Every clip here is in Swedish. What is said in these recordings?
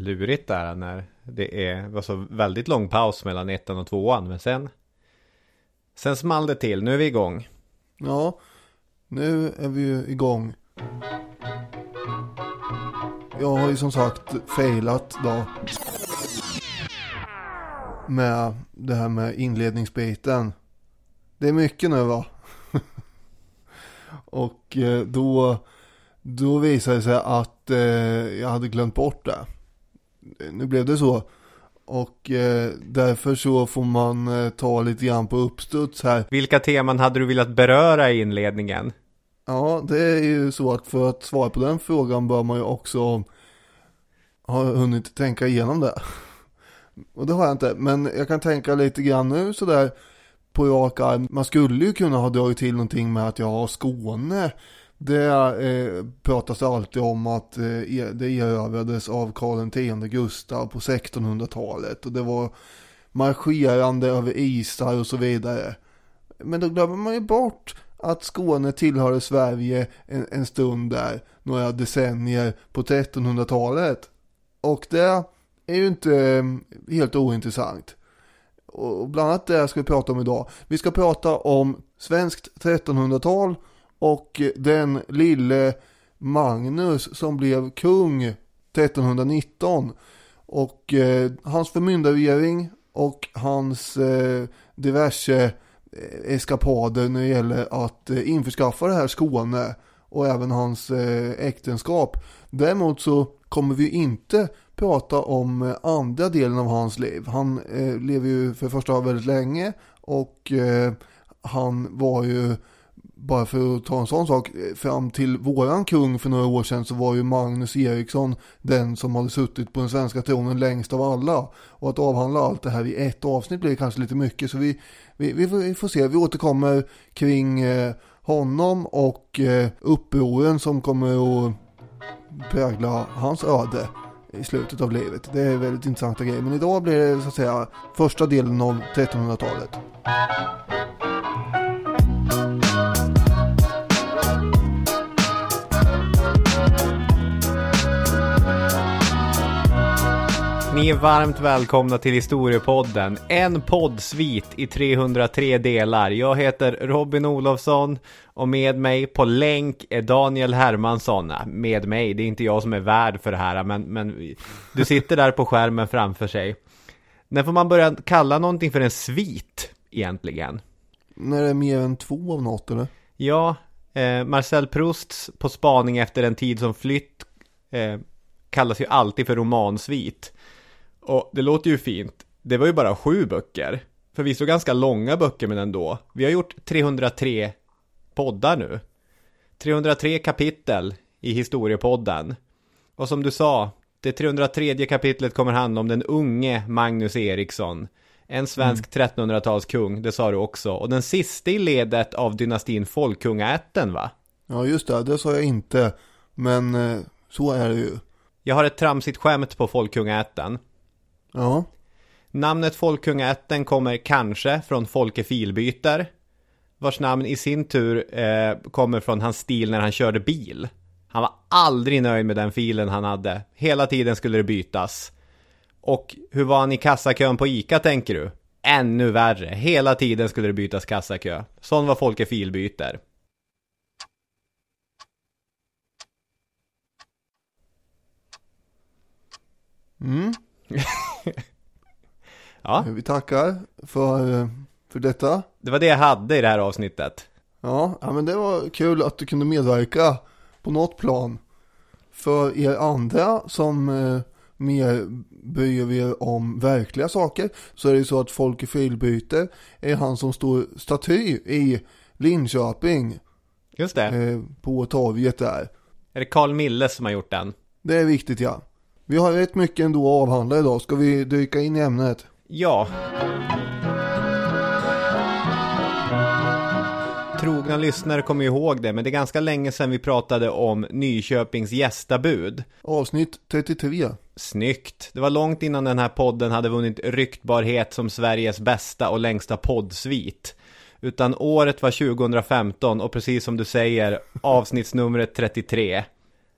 lurigt där när det är, var så väldigt lång paus mellan ettan och tvåan. Men sen, sen small det till. Nu är vi igång. Ja, nu är vi ju igång. Jag har ju som sagt failat då. Med det här med inledningsbiten. Det är mycket nu va? och eh, då, då visade det sig att eh, jag hade glömt bort det. Nu blev det så. Och eh, därför så får man eh, ta lite grann på uppstuds här. Vilka teman hade du velat beröra i inledningen? Ja, det är ju så att för att svara på den frågan bör man ju också ha hunnit tänka igenom det. Och det har jag inte, men jag kan tänka lite grann nu sådär på rak arm. Man skulle ju kunna ha dragit till någonting med att jag har Skåne. Det eh, pratas alltid om att eh, e-, det erövrades av Karl X Gustav på 1600-talet. Och det var marscherande över isar och så vidare. Men då glömmer man ju bort att Skåne tillhörde Sverige en, en stund där, några decennier på 1300-talet. Och det är ju inte eh, helt ointressant. Och bland annat det ska vi prata om idag. Vi ska prata om svenskt 1300-tal och den lille Magnus som blev kung 1319. Och eh, hans förmyndarregering och hans eh, diverse eh, eskapader när det gäller att eh, införskaffa det här Skåne och även hans eh, äktenskap. Däremot så kommer vi inte prata om eh, andra delen av hans liv. Han eh, lever ju för första väldigt länge och eh, han var ju bara för att ta en sån sak, fram till våran kung för några år sedan så var ju Magnus Eriksson den som hade suttit på den svenska tronen längst av alla. Och att avhandla allt det här i ett avsnitt blir kanske lite mycket så vi, vi, vi, får, vi får se, vi återkommer kring eh, honom och eh, upproren som kommer att prägla hans öde i slutet av livet. Det är väldigt intressanta grejer. Men idag blir det så att säga första delen av 1300-talet. Ni är varmt välkomna till Historiepodden, en poddsvit i 303 delar. Jag heter Robin Olofsson och med mig på länk är Daniel Hermansson. Med mig, det är inte jag som är värd för det här, men, men du sitter där på skärmen framför sig. När får man börja kalla någonting för en svit egentligen? När det är mer än två av något eller? Ja, eh, Marcel Prousts På spaning efter en tid som flytt eh, kallas ju alltid för romansvit. Och det låter ju fint. Det var ju bara sju böcker. Förvisso ganska långa böcker men ändå. Vi har gjort 303 poddar nu. 303 kapitel i historiepodden. Och som du sa, det 303 kapitlet kommer handla om den unge Magnus Eriksson. En svensk mm. 1300-talskung, det sa du också. Och den sista i ledet av dynastin Folkungaätten va? Ja just det, det sa jag inte. Men eh, så är det ju. Jag har ett tramsigt skämt på Folkungaätten. Ja. Namnet Folkungaätten kommer kanske från Folke Filbyter. Vars namn i sin tur eh, kommer från hans stil när han körde bil. Han var aldrig nöjd med den filen han hade. Hela tiden skulle det bytas. Och hur var han i kassakön på ICA tänker du? Ännu värre. Hela tiden skulle det bytas kassakö. Sån var Folke Filbyter. Mm. ja. Vi tackar för, för detta. Det var det jag hade i det här avsnittet. Ja, ja, men det var kul att du kunde medverka på något plan. För er andra som eh, mer bryr er om verkliga saker så är det ju så att Folke Filbyter är han som står staty i Linköping. Just det. Eh, på torget där. Är det Carl Mille som har gjort den? Det är viktigt ja. Vi har rätt mycket ändå att avhandla idag. Ska vi dyka in i ämnet? Ja. Trogna lyssnare kommer ihåg det, men det är ganska länge sedan vi pratade om Nyköpings gästabud. Avsnitt 33. Snyggt. Det var långt innan den här podden hade vunnit ryktbarhet som Sveriges bästa och längsta poddsvit. Utan året var 2015 och precis som du säger, avsnittsnumret 33.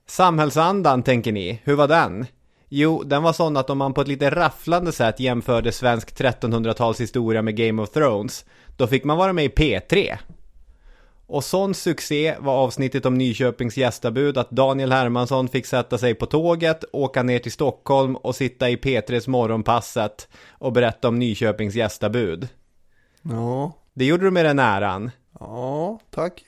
Samhällsandan tänker ni, hur var den? Jo, den var sån att om man på ett lite rafflande sätt jämförde svensk 1300-talshistoria med Game of Thrones, då fick man vara med i P3. Och sån succé var avsnittet om Nyköpings gästabud att Daniel Hermansson fick sätta sig på tåget, åka ner till Stockholm och sitta i P3s morgonpasset och berätta om Nyköpings gästabud. Ja, Det gjorde du med den äran. ja, tack.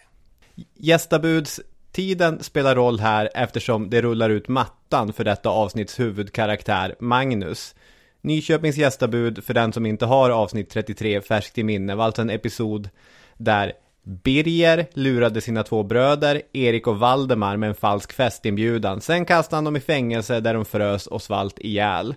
Tiden spelar roll här eftersom det rullar ut mattan för detta avsnitts huvudkaraktär Magnus. Nyköpings gästabud, för den som inte har avsnitt 33 färskt i minne, var alltså en episod där Birger lurade sina två bröder, Erik och Valdemar med en falsk festinbjudan. Sen kastade han dem i fängelse där de frös och svalt ihjäl.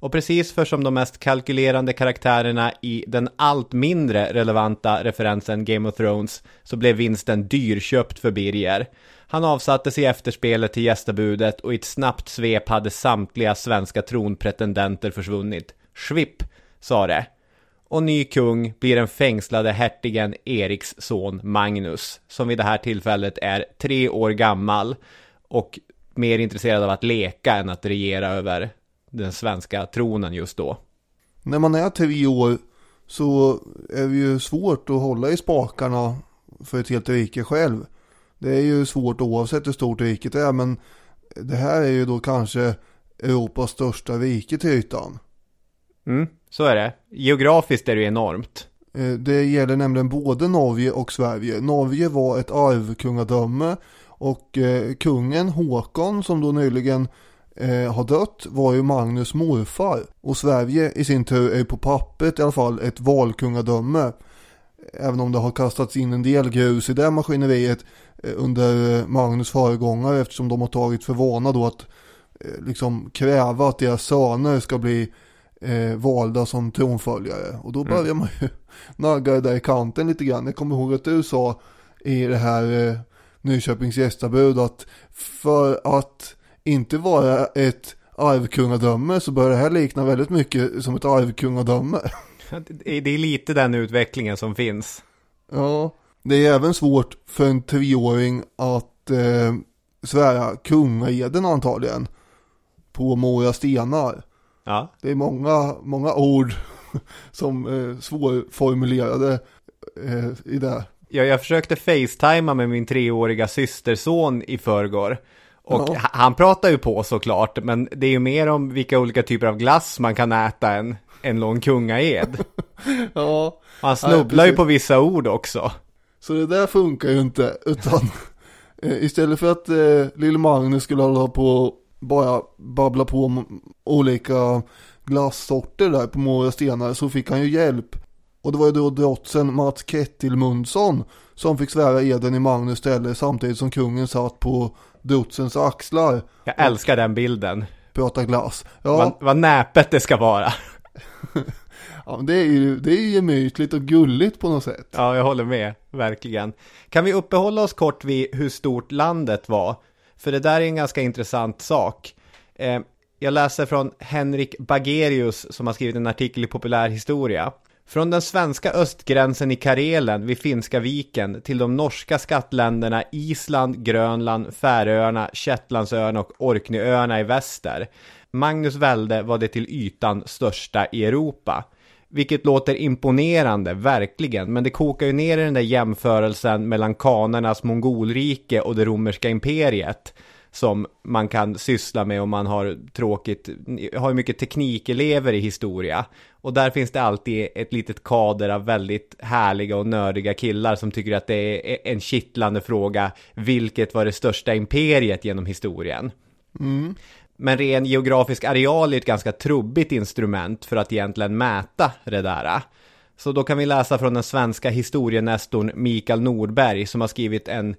Och precis för som de mest kalkylerande karaktärerna i den allt mindre relevanta referensen Game of Thrones så blev vinsten dyrköpt för Birger. Han avsattes i efterspelet till gästabudet och i ett snabbt svep hade samtliga svenska tronpretendenter försvunnit. Schwipp, sa det. Och ny kung blir den fängslade hertigen Eriks son Magnus, som vid det här tillfället är tre år gammal och mer intresserad av att leka än att regera över den svenska tronen just då. När man är tre år så är det ju svårt att hålla i spakarna för ett helt rike själv. Det är ju svårt oavsett hur stort riket är men det här är ju då kanske Europas största rike till ytan. Mm, så är det. Geografiskt är det ju enormt. Eh, Det gäller nämligen både Norge och Sverige. Norge var ett arvkungadöme och eh, kungen Håkon som då nyligen eh, har dött var ju Magnus morfar. Och Sverige i sin tur är på pappret i alla fall ett valkungadöme. Även om det har kastats in en del grus i det maskineriet eh, under Magnus föregångare eftersom de har tagit för vana då att eh, liksom kräva att deras söner ska bli eh, valda som tronföljare. Och då börjar man ju nagga det där i kanten lite grann. Jag kommer ihåg att du sa i det här eh, Nyköpings gästabud att för att inte vara ett arvkungadöme så börjar det här likna väldigt mycket som ett arvkungadöme. Det är lite den utvecklingen som finns. Ja, det är även svårt för en treåring att eh, svära kungaeden antagligen på Mora stenar. Ja, Det är många, många ord som är svårformulerade eh, i det. jag, jag försökte facetima med min treåriga systerson i förrgår. Och Ja. han pratar ju på såklart, men det är ju mer om vilka olika typer av glass man kan äta än en lång kungaed. Ja, Han snubblar ju på vissa ord också. så det där funkar ju inte. Utan eh, istället för att eh, lille Magnus skulle hålla på och bara babbla på om olika glassorter där på Mora stenar så fick han ju hjälp. Och det var ju då drotsen Mats Kettilmundsson som fick svära eden i Magnus ställe samtidigt som kungen satt på drotsens axlar. Jag älskar den bilden. Prata glass. Ja, Vad, vad näpet det ska vara. ja men det är ju det är ju gemytligt och gulligt på något sätt. Ja, jag håller med, verkligen. Kan vi uppehålla oss kort vid hur stort landet var? För det där är en ganska intressant sak. Eh, jag läser från Henrik Bagerius som har skrivit en artikel i Populärhistoria. Från den svenska östgränsen i Karelen vid Finska viken till de norska skattländerna Island, Grönland, Färöarna, Shetlandsöarna och Orkneyöarna i väster. Magnus välde var det till ytan största i Europa. Vilket låter imponerande, verkligen, men det kokar ju ner i den där jämförelsen mellan kanernas mongolrike och det romerska imperiet som man kan syssla med om man har tråkigt, har ju mycket teknikelever i historia. Och där finns det alltid ett litet kader av väldigt härliga och nördiga killar som tycker att det är en kittlande fråga, vilket var det största imperiet genom historien? Mm. Men ren geografisk areal är ett ganska trubbigt instrument för att egentligen mäta det där. Så då kan vi läsa från den svenska historienestorn Mikael Nordberg som har skrivit en,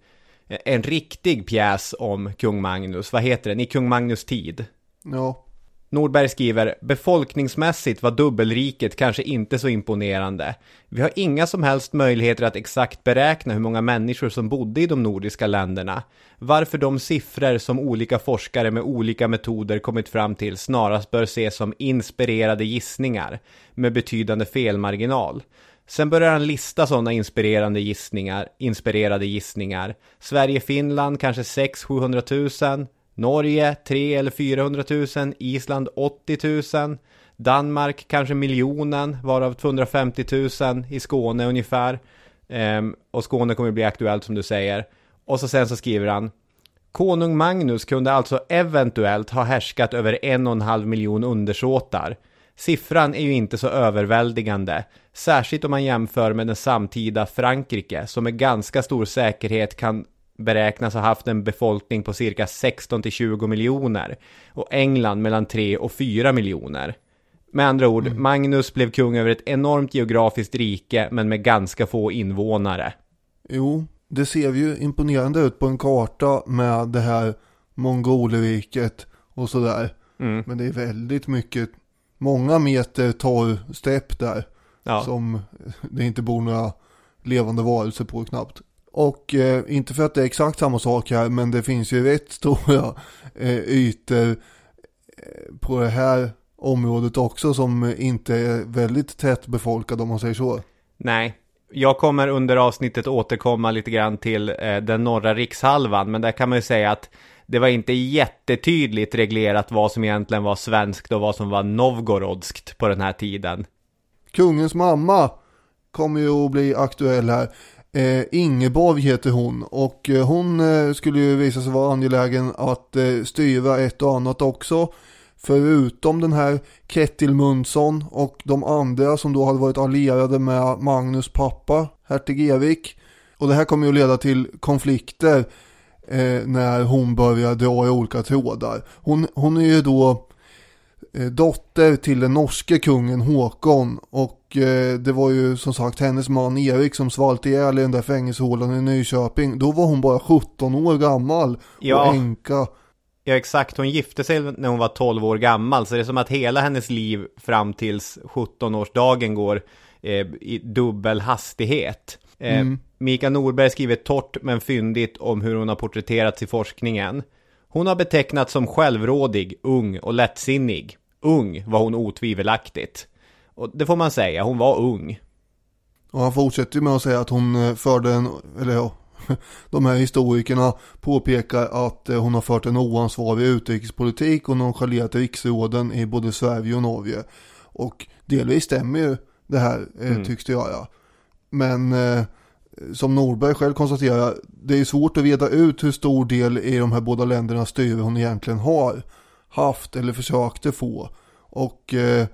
en riktig pjäs om kung Magnus. Vad heter den? I kung Magnus tid. Ja, Nordberg skriver befolkningsmässigt var dubbelriket kanske inte så imponerande. Vi har inga som helst möjligheter att exakt beräkna hur många människor som bodde i de nordiska länderna. Varför de siffror som olika forskare med olika metoder kommit fram till snarast bör ses som inspirerade gissningar med betydande felmarginal. Sen börjar han lista sådana inspirerande gissningar, inspirerade gissningar. Sverige-Finland kanske 600-700 000. Norge 3 eller 400 000, Island 80 000, Danmark kanske miljonen, varav 250 000 i Skåne ungefär. Ehm, och Skåne kommer bli aktuellt som du säger. Och så sen så skriver han Konung Magnus kunde alltså eventuellt ha härskat över en och en halv miljon undersåtar. Siffran är ju inte så överväldigande, särskilt om man jämför med den samtida Frankrike som med ganska stor säkerhet kan beräknas ha haft en befolkning på cirka 16 till 20 miljoner och England mellan 3 och 4 miljoner. Med andra ord, mm. Magnus blev kung över ett enormt geografiskt rike men med ganska få invånare. Jo, det ser ju imponerande ut på en karta med det här mongolriket och sådär. Mm. Men det är väldigt mycket, många meter torr stepp där. Ja. Som det inte bor några levande varelser på knappt. Och eh, inte för att det är exakt samma sak här, men det finns ju rätt stora eh, ytor eh, på det här området också som inte är väldigt tätt befolkade om man säger så. Nej, jag kommer under avsnittet återkomma lite grann till eh, den norra rikshalvan, men där kan man ju säga att det var inte jättetydligt reglerat vad som egentligen var svenskt och vad som var novgorodskt på den här tiden. Kungens mamma kommer ju att bli aktuell här. Eh, Ingeborg heter hon och eh, hon eh, skulle ju visa sig vara angelägen att eh, styra ett och annat också. Förutom den här Kettil Munson och de andra som då hade varit allierade med Magnus pappa, hertig Erik. Och det här kommer ju att leda till konflikter eh, när hon börjar dra i olika trådar. Hon, hon är ju då eh, dotter till den norske kungen Håkon och eh, det var ju som sagt hennes man Erik som svalt ihjäl i den där fängelsehålan i Nyköping. Då var hon bara 17 år gammal ja. och änka. Ja exakt, hon gifte sig när hon var 12 år gammal så det är som att hela hennes liv fram tills 17-årsdagen går eh, i dubbel hastighet. Eh, mm. Mika Norberg skriver torrt men fyndigt om hur hon har porträtterats i forskningen. Hon har betecknats som självrådig, ung och lättsinnig. Ung var hon otvivelaktigt. Och det får man säga, hon var ung. Och han fortsätter med att säga att hon eh, förde en, eller ja, de här historikerna påpekar att eh, hon har fört en oansvarig utrikespolitik och nonchalerat riksråden i både Sverige och Norge. Och delvis stämmer ju det här eh, mm. tycks det göra. Men eh, som Norberg själv konstaterar, det är svårt att reda ut hur stor del i de här båda ländernas styre hon egentligen har haft eller försökte få. Och eh,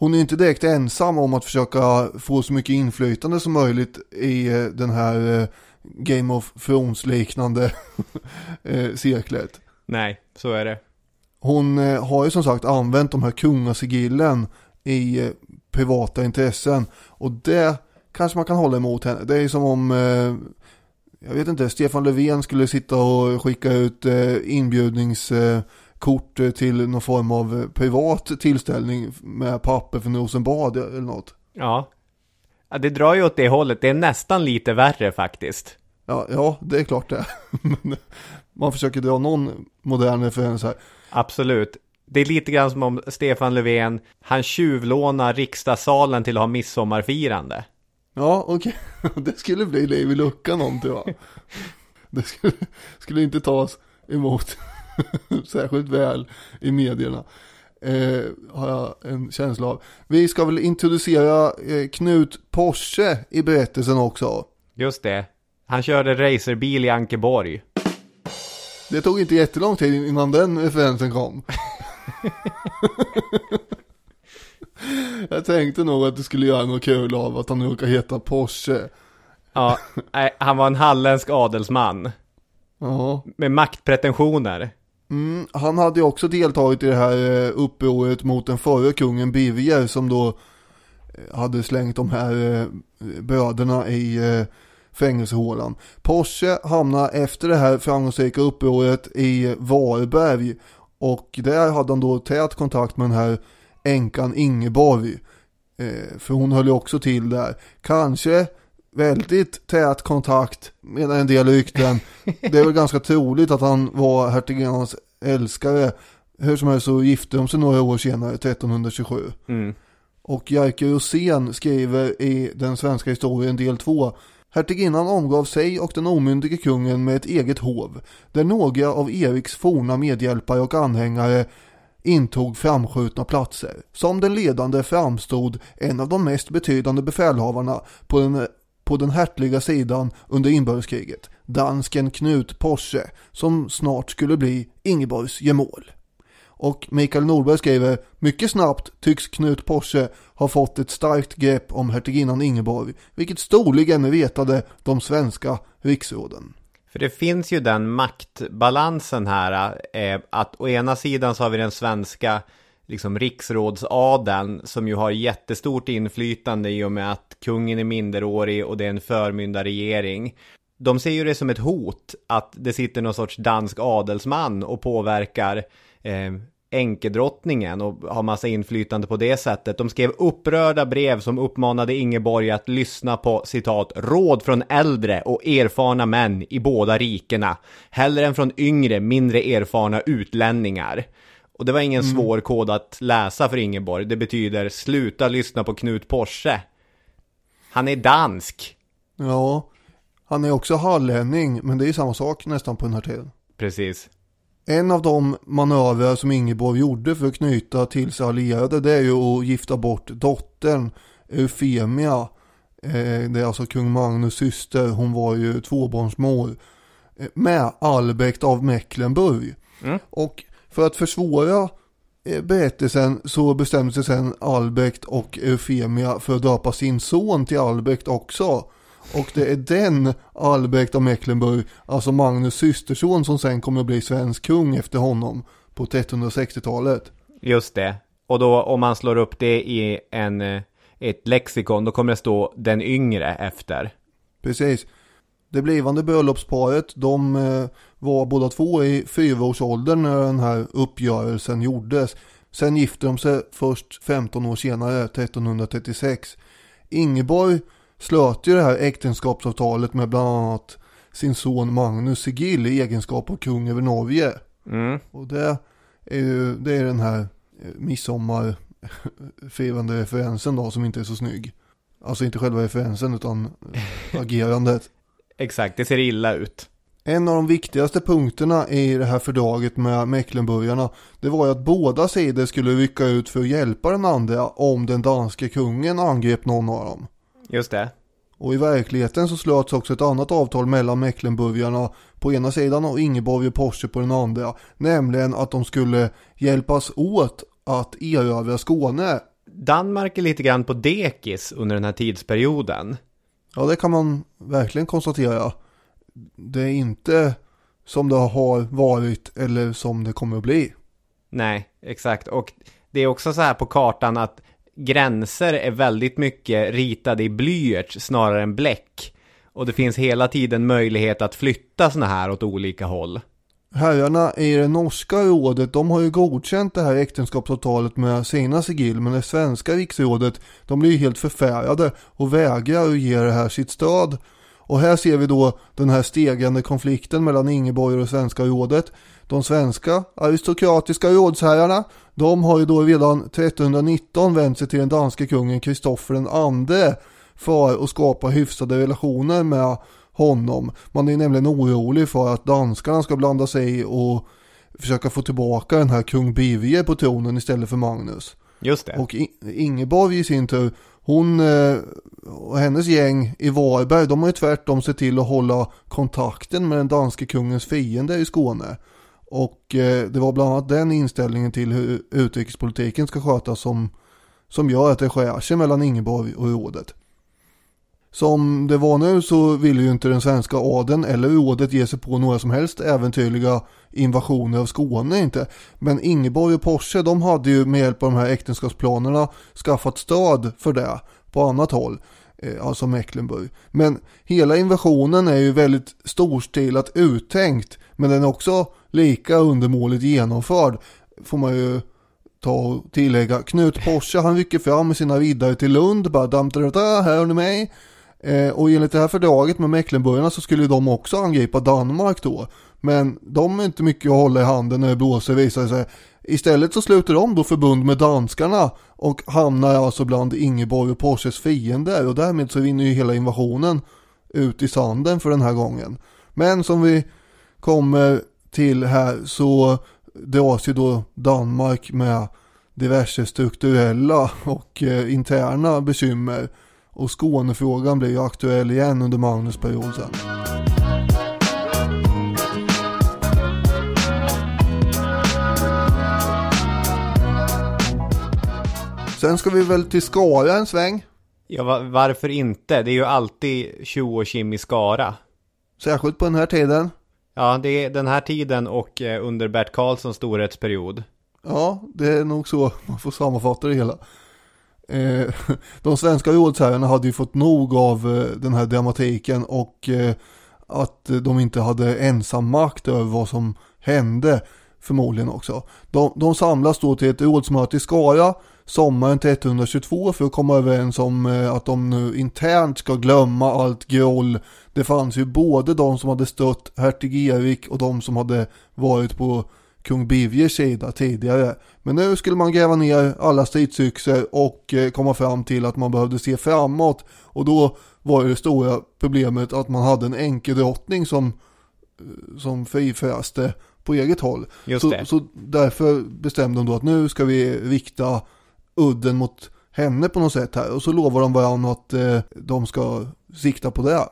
hon är inte direkt ensam om att försöka få så mycket inflytande som möjligt i eh, den här Game of Thrones liknande eh, seklet. Nej, så är det. Hon eh, har ju som sagt använt de här kungasigillen i eh, privata intressen. Och det kanske man kan hålla emot henne. Det är som om, jag vet inte, Stefan Löfven skulle sitta och skicka ut inbjudningskort till någon form av privat tillställning med papper från Rosenbad eller något. Ja, Ja, det drar ju åt det hållet. Det är nästan lite värre faktiskt. Ja, ja det är klart det. man försöker dra någon modern referens här. Absolut. Det är lite grann som om Stefan Löfven, han tjuvlånar riksdagssalen till att ha midsommarfirande. Ja, okej. Okay. Det skulle bli liv i luckan om, tror jag. Det skulle, skulle inte tas emot särskilt väl i medierna. Eh, har jag en känsla av. Vi ska väl introducera eh, Knut Porsche i berättelsen också. Just det. Han körde racerbil i Ankeborg. Det tog inte jättelång tid innan den referensen kom. jag tänkte nog att du skulle göra något kul av att han råkar heta Porsche. ja, nej, han var en halländsk adelsman. Ja. Med maktpretensioner. Mm, han hade ju också deltagit i det här eh, upproret mot den förre kungen Birger som då eh, hade slängt de här eh, bröderna i fängelsehålan. Porsche hamnade efter det här framgångsrika upproret i Varberg och där hade han då tät kontakt med den här änkan Ingeborg. För hon höll ju också till där. Kanske väldigt tät kontakt med en del rykten. Det är väl ganska troligt att han var hertiginnans älskare. Hur som helst så gifte de sig några år senare, 1327. Mm. Och Jerker Rosén skriver i den svenska historien del 2 Hertiginnan omgav sig och den omyndige kungen med ett eget hov, där några av Eriks forna medhjälpare och anhängare intog framskjutna platser. Som den ledande framstod en av de mest betydande befälhavarna på den, på den hertliga sidan under inbördeskriget, dansken Knut Porsche, som snart skulle bli Ingeborgs gemål. Och Mikael Norberg skriver, mycket snabbt tycks Knut Porsche ha fått ett starkt grepp om hertiginnan Ingeborg, vilket storligen vetade de svenska riksråden. För det finns ju den maktbalansen här, eh, att å ena sidan så har vi den svenska liksom riksrådsadeln som ju har jättestort inflytande i och med att kungen är minderårig och det är en förmyndarregering. De ser ju det som ett hot att det sitter någon sorts dansk adelsman och påverkar eh, enkedrottningen och har massa inflytande på det sättet. De skrev upprörda brev som uppmanade Ingeborg att lyssna på citat råd från äldre och erfarna män i båda rikena, hellre än från yngre, mindre erfarna utlänningar. Och det var ingen mm. svår kod att läsa för Ingeborg. Det betyder sluta lyssna på Knut Porsche. Han är dansk. Ja, han är också hallänning, men det är ju samma sak nästan på den här tiden. Precis. En av de manövrar som Ingeborg gjorde för att knyta till sig allierade det är ju att gifta bort dottern Eufemia. Eh, det är alltså kung Magnus syster, hon var ju tvåbarnsmor. Eh, med Albrecht av Mecklenburg. Mm. Och för att försvåra eh, berättelsen så bestämde sig sen Albrecht och Eufemia för att döpa sin son till Albrecht också. Och det är den Albrecht av Mecklenburg, alltså Magnus systerson som sen kommer att bli svensk kung efter honom på 1360-talet. Just det. Och då om man slår upp det i en, eh, ett lexikon, då kommer det stå den yngre efter. Precis. Det blivande bröllopsparet, de eh, var båda två i fyraårsåldern när den här uppgörelsen gjordes. Sen gifte de sig först 15 år senare, 1336. Ingeborg slöt ju det här äktenskapsavtalet med bland annat sin son Magnus Sigill i egenskap av kung över Norge. Mm. Och det är ju det är den här eh, midsommarfirande referensen då som inte är så snygg. Alltså inte själva referensen utan agerandet. Exakt, det ser illa ut. En av de viktigaste punkterna i det här fördraget med Mecklenburgarna det var ju att båda sidor skulle rycka ut för att hjälpa den andra om den danske kungen angrep någon av dem. Just det. Och i verkligheten så slöts också ett annat avtal mellan Mecklenburgarna på ena sidan och Ingeborg och Porsche på den andra. Nämligen att de skulle hjälpas åt att erövra Skåne. Danmark är lite grann på dekis under den här tidsperioden. Ja, det kan man verkligen konstatera. Det är inte som det har varit eller som det kommer att bli. Nej, exakt. Och det är också så här på kartan att gränser är väldigt mycket ritade i blyerts snarare än bläck. Och det finns hela tiden möjlighet att flytta sådana här åt olika håll. Herrarna i det norska rådet, de har ju godkänt det här äktenskapsavtalet med sina sigill, men det svenska riksrådet, de blir ju helt förfärade och vägrar att ge det här sitt stöd. Och här ser vi då den här stegande konflikten mellan Ingeborg och det svenska rådet. De svenska aristokratiska rådsherrarna, de har ju då redan 1319 vänt sig till den danske kungen Kristoffer den andre för att skapa hyfsade relationer med honom. Man är nämligen orolig för att danskarna ska blanda sig i och försöka få tillbaka den här kung Birger på tronen istället för Magnus. Just det. Och Ingeborg i sin tur, hon eh, och hennes gäng i Varberg, de har ju tvärtom sett till att hålla kontakten med den danske kungens fiende i Skåne. Och eh, det var bland annat den inställningen till hur utrikespolitiken ska skötas som, som gör att det skär sig mellan Ingeborg och rådet. Som det var nu så ville ju inte den svenska adeln eller rådet ge sig på några som helst äventyrliga invasioner av Skåne inte. Men Ingeborg och Porsche de hade ju med hjälp av de här äktenskapsplanerna skaffat stöd för det på annat håll. Eh, alltså Mecklenburg. Men hela invasionen är ju väldigt storstilat uttänkt. Men den är också lika undermåligt genomförd. Får man ju ta och tillägga. Knut Porsche han rycker fram med sina riddare till Lund. Bara damtar här har ni mig. Eh, och enligt det här fördraget med Mecklenburgarna så skulle de också angripa Danmark då. Men de är inte mycket att hålla i handen när det blåser visar sig. Istället så sluter de då förbund med danskarna och hamnar alltså bland Ingeborg och Porsches fiender och därmed så vinner ju hela invasionen ut i sanden för den här gången. Men som vi kommer till här så dras ju då Danmark med diverse strukturella och eh, interna bekymmer. Och Skånefrågan blir ju aktuell igen under Magnus period sen. Sen ska vi väl till Skara en sväng. Ja, va- varför inte? Det är ju alltid tjo och kim i Skara. Särskilt på den här tiden. Ja, det är den här tiden och eh, under Bert Karlssons storhetsperiod. Ja, det är nog så man får sammanfatta det hela. Eh, de svenska rådsherrarna hade ju fått nog av eh, den här dramatiken och eh, att de inte hade ensam makt över vad som hände förmodligen också. De, de samlas då till ett rådsmöte i Skara sommaren 1322 för att komma överens om eh, att de nu internt ska glömma allt groll. Det fanns ju både de som hade stött hertig Erik och de som hade varit på kung Birgers sida tidigare. Men nu skulle man gräva ner alla stridsyxor och eh, komma fram till att man behövde se framåt. Och då var det stora problemet att man hade en enkedrottning som, eh, som frifräste på eget håll. Just så, det. så därför bestämde de då att nu ska vi rikta udden mot henne på något sätt här. Och så lovar de varandra att eh, de ska sikta på det.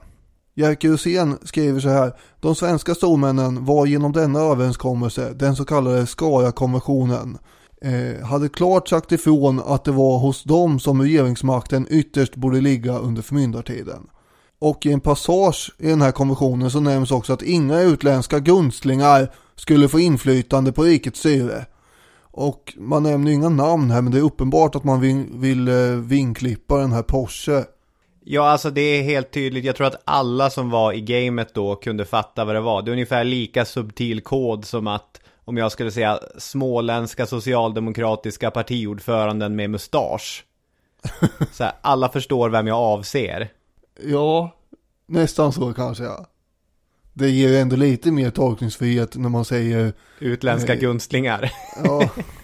Jerker Hussein skriver så här. De svenska stormännen var genom denna överenskommelse, den så kallade Skara-konventionen, eh, hade klart sagt ifrån att det var hos dem som regeringsmakten ytterst borde ligga under förmyndartiden. Och i en passage i den här konventionen så nämns också att inga utländska gunstlingar skulle få inflytande på rikets styre. Och man nämner ju inga namn här men det är uppenbart att man vill, vill eh, vinklippa den här Porsche. Ja, alltså det är helt tydligt. Jag tror att alla som var i gamet då kunde fatta vad det var. Det är ungefär lika subtil kod som att om jag skulle säga småländska socialdemokratiska partiordföranden med mustasch. Så här, alla förstår vem jag avser. Ja, nästan så kanske ja. Det ger ju ändå lite mer tolkningsfrihet när man säger Utländska Nej. gunstlingar. ja.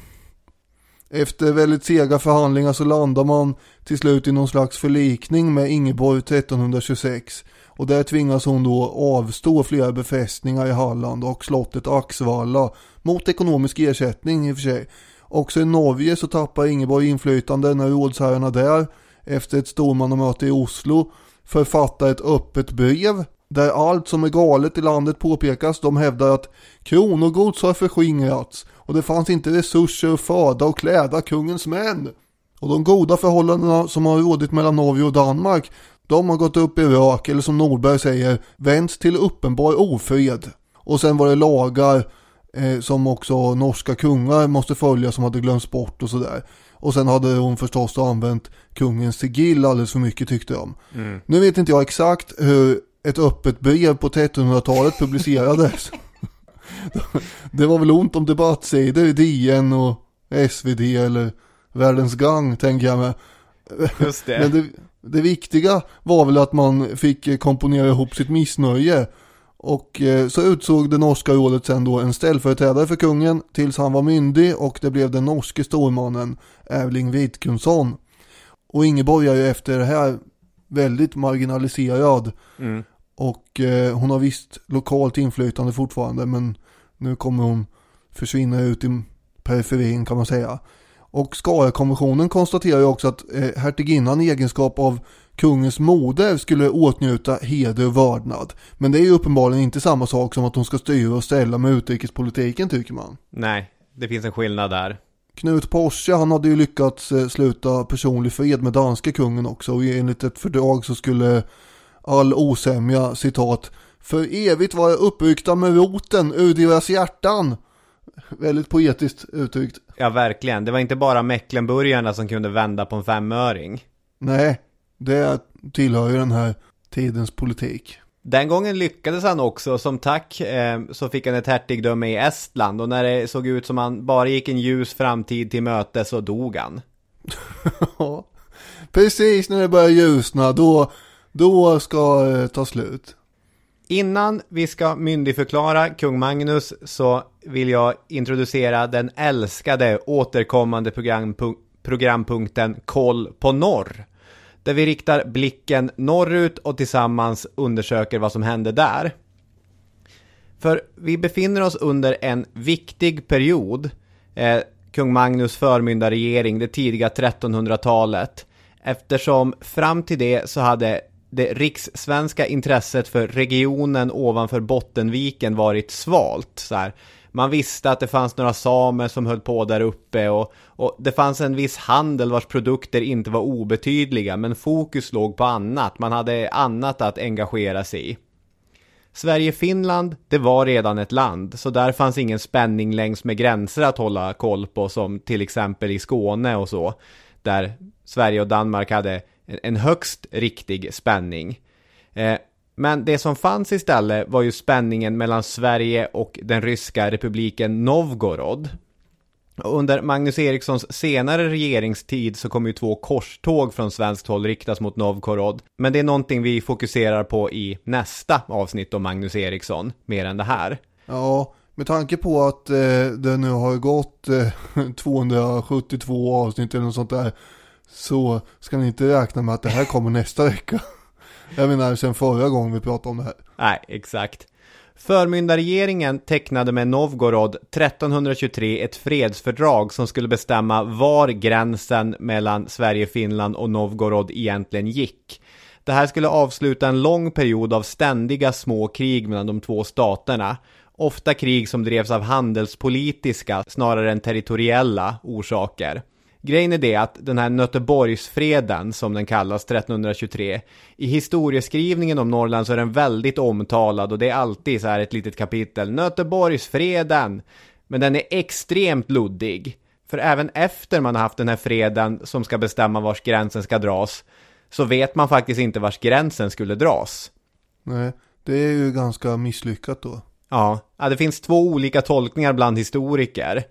Efter väldigt sega förhandlingar så landar man till slut i någon slags förlikning med Ingeborg 1326. Och där tvingas hon då avstå flera befästningar i Halland och slottet Axvalla mot ekonomisk ersättning i och för sig. Också i Norge så tappar Ingeborg inflytande när rådsherrarna där efter ett stormannamöte i Oslo författar ett öppet brev där allt som är galet i landet påpekas. De hävdar att kronogods har förskingrats och det fanns inte resurser att föda och kläda kungens män. Och de goda förhållandena som har rådit mellan Norge och Danmark de har gått upp i rök eller som Nordberg säger vänts till uppenbar ofred. Och sen var det lagar eh, som också norska kungar måste följa som hade glömts bort och sådär. Och sen hade hon förstås använt kungens sigill alldeles för mycket tyckte de. Nu vet inte jag exakt hur ett öppet brev på 1300-talet publicerades. det var väl ont om debattsidor i DN och SvD eller Världens Gang tänker jag med. Just det. Men det, det viktiga var väl att man fick komponera ihop sitt missnöje. Och eh, så utsåg det norska rådet sen då en ställföreträdare för kungen tills han var myndig och det blev den norske stormannen Erling Vidkundsson. Och Ingeborg är ju efter det här väldigt marginaliserad Mm. och eh, hon har visst lokalt inflytande fortfarande men nu kommer hon försvinna ut i periferin kan man säga. Och Skara-konventionen konstaterar ju också att eh, hertiginnan i egenskap av kungens moder skulle åtnjuta heder och vördnad. Men det är ju uppenbarligen inte samma sak som att hon ska styra och ställa med utrikespolitiken tycker man. Nej, det finns en skillnad där. Knut Porsche han hade ju lyckats eh, sluta personlig fred med danske kungen också och enligt ett fördrag så skulle all osämja citat för evigt vara uppryckta med roten ur deras hjärtan. Väldigt poetiskt uttryckt. Ja, verkligen. Det var inte bara Mecklenburgarna som kunde vända på en femöring. Nej, det tillhör ju den här tidens politik. Den gången lyckades han också. Som tack eh, så fick han ett hertigdöme i Estland. Och när det såg ut som han bara gick en ljus framtid till möte så dog han. Precis när det börjar ljusna då, då ska det ta slut. Innan vi ska myndigförklara kung Magnus så vill jag introducera den älskade återkommande programpunk programpunkten Koll på norr. där vi riktar blicken norrut och tillsammans undersöker vad som hände där. För vi befinner oss under en viktig period, eh, kung Magnus förmyndarregering, det tidiga 1300-talet, eftersom fram till det så hade det rikssvenska intresset för regionen ovanför Bottenviken varit svalt. Så här. Man visste att det fanns några samer som höll på där uppe och, och det fanns en viss handel vars produkter inte var obetydliga men fokus låg på annat. Man hade annat att engagera sig i. Sverige-Finland, det var redan ett land, så där fanns ingen spänning längs med gränser att hålla koll på som till exempel i Skåne och så, där Sverige och Danmark hade en högst riktig spänning. Eh, men det som fanns istället var ju spänningen mellan Sverige och den ryska republiken Novgorod. Under Magnus Erikssons senare regeringstid så kommer ju två korståg från svenskt håll riktas mot Novgorod. Men det är någonting vi fokuserar på i nästa avsnitt om Magnus Eriksson, mer än det här. Ja, med tanke på att eh, det nu har gått eh, 272 avsnitt eller något sånt där så ska ni inte räkna med att det här kommer nästa vecka. Jag menar sen förra gången vi pratade om det här. Nej, exakt. Förmyndarregeringen tecknade med Novgorod 1323 ett fredsfördrag som skulle bestämma var gränsen mellan Sverige, Finland och Novgorod egentligen gick. Det här skulle avsluta en lång period av ständiga små krig mellan de två staterna. Ofta krig som drevs av handelspolitiska snarare än territoriella orsaker. Grejen är det att den här Nöteborgsfreden, som den kallas 1323, i historieskrivningen om Norrland så är den väldigt omtalad och det är alltid så här ett litet kapitel, Nöteborgsfreden. Men den är extremt luddig. För även efter man har haft den här freden som ska bestämma vars gränsen ska dras, så vet man faktiskt inte vars gränsen skulle dras. Nej, det är ju ganska misslyckat då. Ja, det finns två olika tolkningar bland historiker.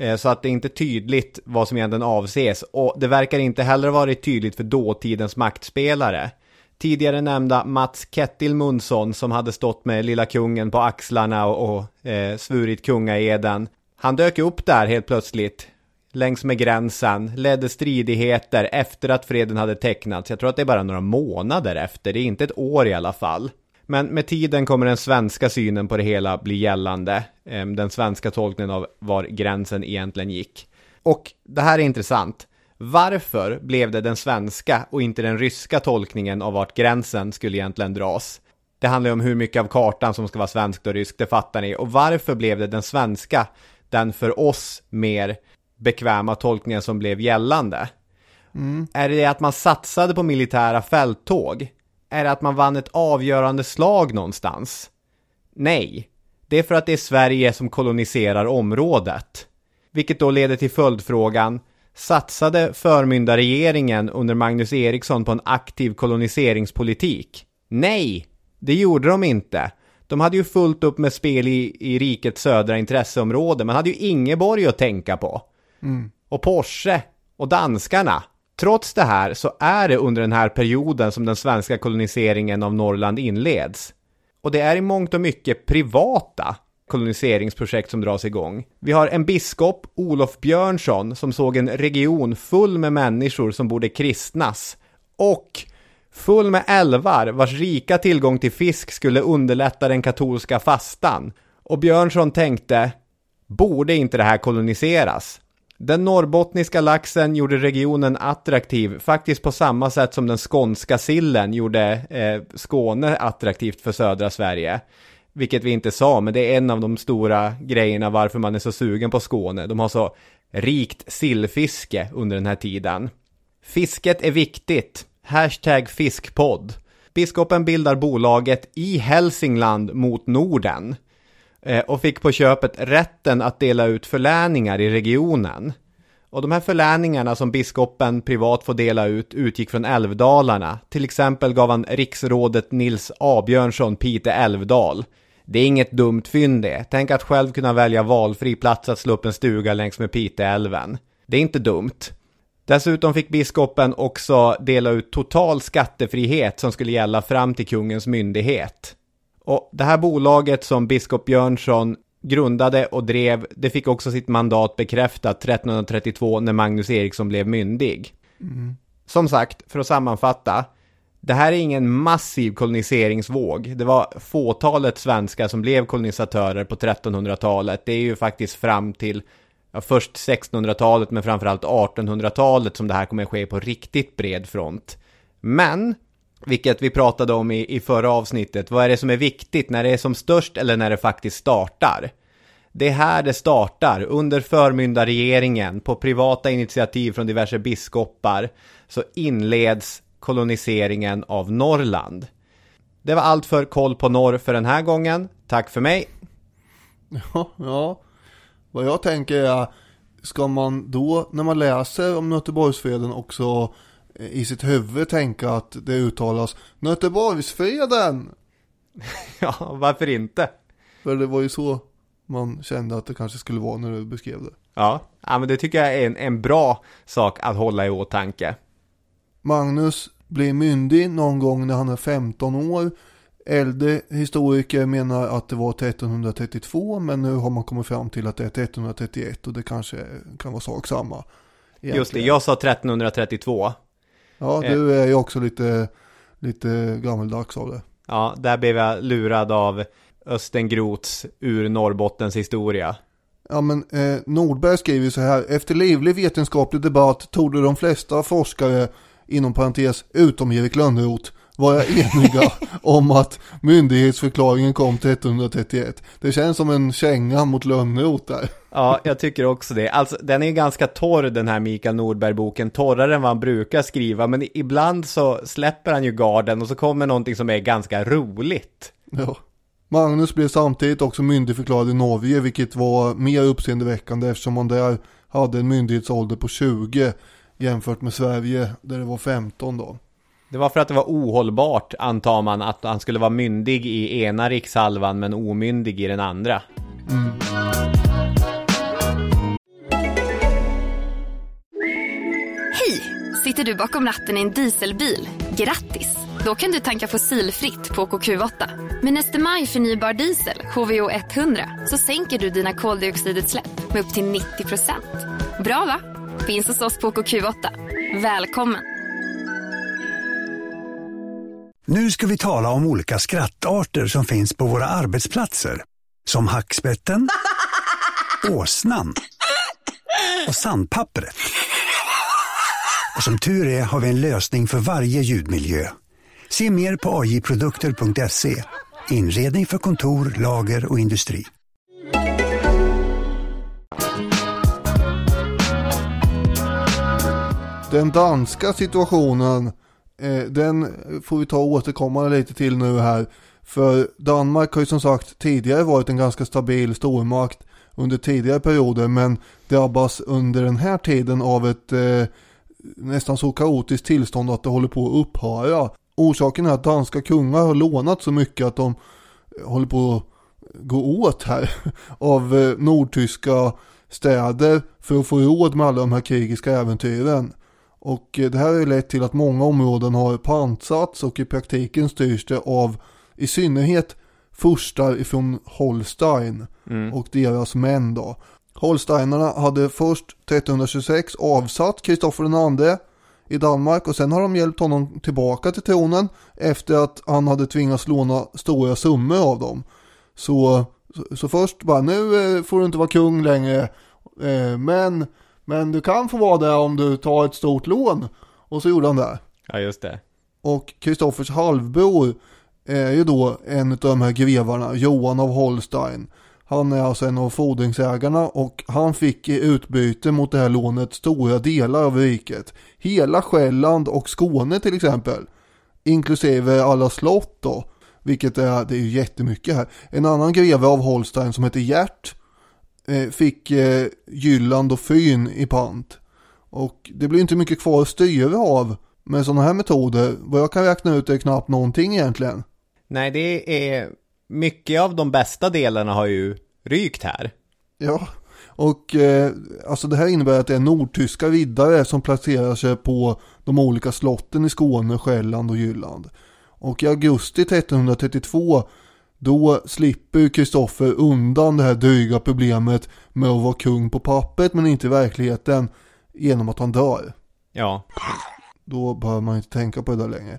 Eh, så att det är inte tydligt vad som egentligen avses och det verkar inte heller ha varit tydligt för dåtidens maktspelare. Tidigare nämnda Mats Kettil Munson som hade stått med lilla kungen på axlarna och, och eh, svurit kungaeden. Han dök upp där helt plötsligt längs med gränsen, ledde stridigheter efter att freden hade tecknats. Jag tror att det är bara några månader efter, det är inte ett år i alla fall. Men med tiden kommer den svenska synen på det hela bli gällande. Ehm, den svenska tolkningen av var gränsen egentligen gick. Och det här är intressant. Varför blev det den svenska och inte den ryska tolkningen av vart gränsen skulle egentligen dras? Det handlar ju om hur mycket av kartan som ska vara svenskt och ryskt, det fattar ni. Och varför blev det den svenska, den för oss mer bekväma tolkningen som blev gällande? Mm. Är det att man satsade på militära fälttåg? Är det att man vann ett avgörande slag någonstans? Nej. Det är för att det är Sverige som koloniserar området. Vilket då leder till följdfrågan, satsade förmyndarregeringen under Magnus Eriksson på en aktiv koloniseringspolitik? Nej, det gjorde de inte. De hade ju fullt upp med spel i, i rikets södra intresseområde. Man hade ju Ingeborg att tänka på. Mm. Och Porsche. Och danskarna. Trots det här så är det under den här perioden som den svenska koloniseringen av Norrland inleds. Och det är i mångt och mycket privata koloniseringsprojekt som dras igång. Vi har en biskop, Olof Björnsson, som såg en region full med människor som borde kristnas. Och full med älvar vars rika tillgång till fisk skulle underlätta den katolska fastan. Och Björnsson tänkte, borde inte det här koloniseras? Den norrbottniska laxen gjorde regionen attraktiv, faktiskt på samma sätt som den skånska sillen gjorde eh, Skåne attraktivt för södra Sverige. Vilket vi inte sa, men det är en av de stora grejerna varför man är så sugen på Skåne. De har så rikt sillfiske under den här tiden. Fisket är viktigt. Hashtag fiskpodd. Biskopen bildar bolaget i Hälsingland mot Norden. Eh, och fick på köpet rätten att dela ut förläningar i regionen. Och de här förläningarna som biskopen privat får dela ut utgick från älvdalarna. Till exempel gav han riksrådet Nils A. Björnsson Pite älvdal. Det är inget dumt fynd det. Tänk att själv kunna välja valfri plats att slå upp en stuga längs med Piteälven. Det är inte dumt. Dessutom fick biskopen också dela ut total skattefrihet som skulle gälla fram till kungens myndighet. Och det här bolaget som biskop Björnsson grundade och drev, det fick också sitt mandat bekräftat 1332 när Magnus Eriksson blev myndig. Mm. som sagt, för att sammanfatta. Det här är ingen massiv koloniseringsvåg. Det var fåtalet svenskar som blev kolonisatörer på 1300-talet. Det är ju faktiskt fram till ja, först 1600-talet men framförallt 1800-talet som det här kommer att ske på riktigt bred front. Men, vilket vi pratade om i, i förra avsnittet, vad är det som är viktigt när det är som störst eller när det faktiskt startar? Det är här det startar, under förmyndarregeringen, på privata initiativ från diverse biskopar, så inleds koloniseringen av Norrland. Det var allt för koll på norr för den här gången. Tack för mig. Ja, ja. Vad jag tänker är, ska man då när man läser om Göteborgsfreden också i sitt huvud tänka att det uttalas Göteborgsfreden? ja, varför inte? För det var ju så man kände att det kanske skulle vara när du beskrev det. Ja, ja men det tycker jag är en, en bra sak att hålla i åtanke. Magnus blir myndig någon gång när han är 15 år. Äldre historiker menar att det var 1332 men nu har man kommit fram till att det är 1331 och det kanske kan vara sak samma. Egentligen. Just det, jag sa 1332. Ja, du är ju också lite, lite gammeldags av det. Ja, där blev jag lurad av Östen Groths ur Norrbottens historia. Ja men eh, Nordberg skriver så här. Efter livlig vetenskaplig debatt tog de flesta forskare inom parentes, utom Erik Lönnroth, vara eniga om att myndighetsförklaringen kom 1331. Det känns som en känga mot Lönnroth där. Ja, jag tycker också det. Alltså, den är ganska torr den här Mikael Nordberg-boken, torrare än vad han brukar skriva, men ibland så släpper han ju garden och så kommer någonting som är ganska roligt. Ja. Magnus blev samtidigt också myndigförklarad i Norge, vilket var mer uppseendeväckande eftersom man där hade en myndighetsålder på 20 jämfört med Sverige där det var 15 då. Det var för att det var ohållbart, antar man, att han skulle vara myndig i ena rikshalvan men omyndig i den andra. Mm. Hej! Sitter du bakom ratten i en dieselbil? Grattis! Då kan du tanka fossilfritt på OKQ8. Med nästa Maj förnybar diesel, HVO 100, så sänker du dina koldioxidutsläpp med upp till 90% Bra va? Finns hos oss på OKQ8. Välkommen! Nu ska vi tala om olika skrattarter som finns på våra arbetsplatser. Som hackspetten, åsnan och sandpappret. Och som tur är har vi en lösning för varje ljudmiljö. Se mer på ajprodukter.se. Inredning för kontor, lager och industri. Den danska situationen, eh, den får vi ta och återkomma lite till nu här. För Danmark har ju som sagt tidigare varit en ganska stabil stormakt under tidigare perioder men drabbas under den här tiden av ett eh, nästan så kaotiskt tillstånd att det håller på att upphöra. Orsaken är att danska kungar har lånat så mycket att de eh, håller på att gå åt här av eh, nordtyska städer för att få råd med alla de här krigiska äventyren. Och eh, det här har ju lett till att många områden har pantsats och i praktiken styrs det av i synnerhet furstar ifrån Holstein mm. och deras män då. Holsteinarna hade först 1326 avsatt Kristoffer II i Danmark och sen har de hjälpt honom tillbaka till tronen efter att han hade tvingats låna stora summor av dem. Så, så, så först bara nu eh, får du inte vara kung längre eh, men, men du kan få vara det om du tar ett stort lån. Och så gjorde han det. Ja just det. Och Kristoffers halvbror är ju då en av de här grevarna, Johan av Holstein. Han är alltså en av fordringsägarna och han fick i utbyte mot det här lånet stora delar av riket. Hela Själland och Skåne till exempel. Inklusive alla slott då. Vilket är, det är ju jättemycket här. En annan greve av Holstein som heter Gert fick eh, Jylland och Fyn i pant. Och det blir inte mycket kvar att styra av med sådana här metoder. Vad jag kan räkna ut är knappt någonting egentligen. Nej, det är mycket av de bästa delarna har ju rykt här. Ja, och eh, alltså det här innebär att det är nordtyska riddare som placerar sig på de olika slotten i Skåne, Själland och Jylland. Och i augusti 1332 då slipper Kristoffer undan det här dryga problemet med att vara kung på pappret men inte i verkligheten genom att han dör. Ja. då behöver man inte tänka på det där längre.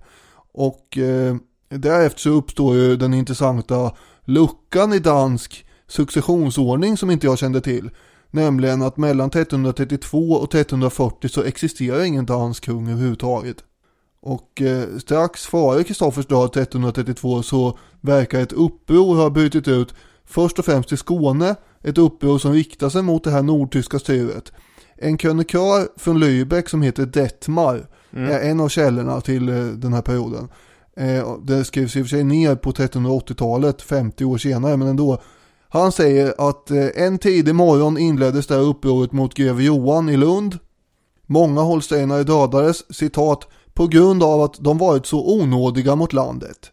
Och eh, därefter så uppstår ju den intressanta luckan i dansk successionsordning som inte jag kände till. Nämligen att mellan 1332 och 1340 så existerar ingen dansk kung överhuvudtaget. Och eh, strax före Kristoffers död 1332 så verkar ett uppror ha brutit ut först och främst i Skåne. Ett uppror som riktar sig mot det här nordtyska styret. En krönikör från Lübeck som heter Detmar mm. är en av källorna till eh, den här perioden. Eh, det skrivs i och för sig ner på 1380-talet, 50 år senare, men ändå. Han säger att eh, en tidig morgon inleddes det här upproret mot greve Johan i Lund. Många holsteinare dödades, citat, på grund av att de varit så onådiga mot landet.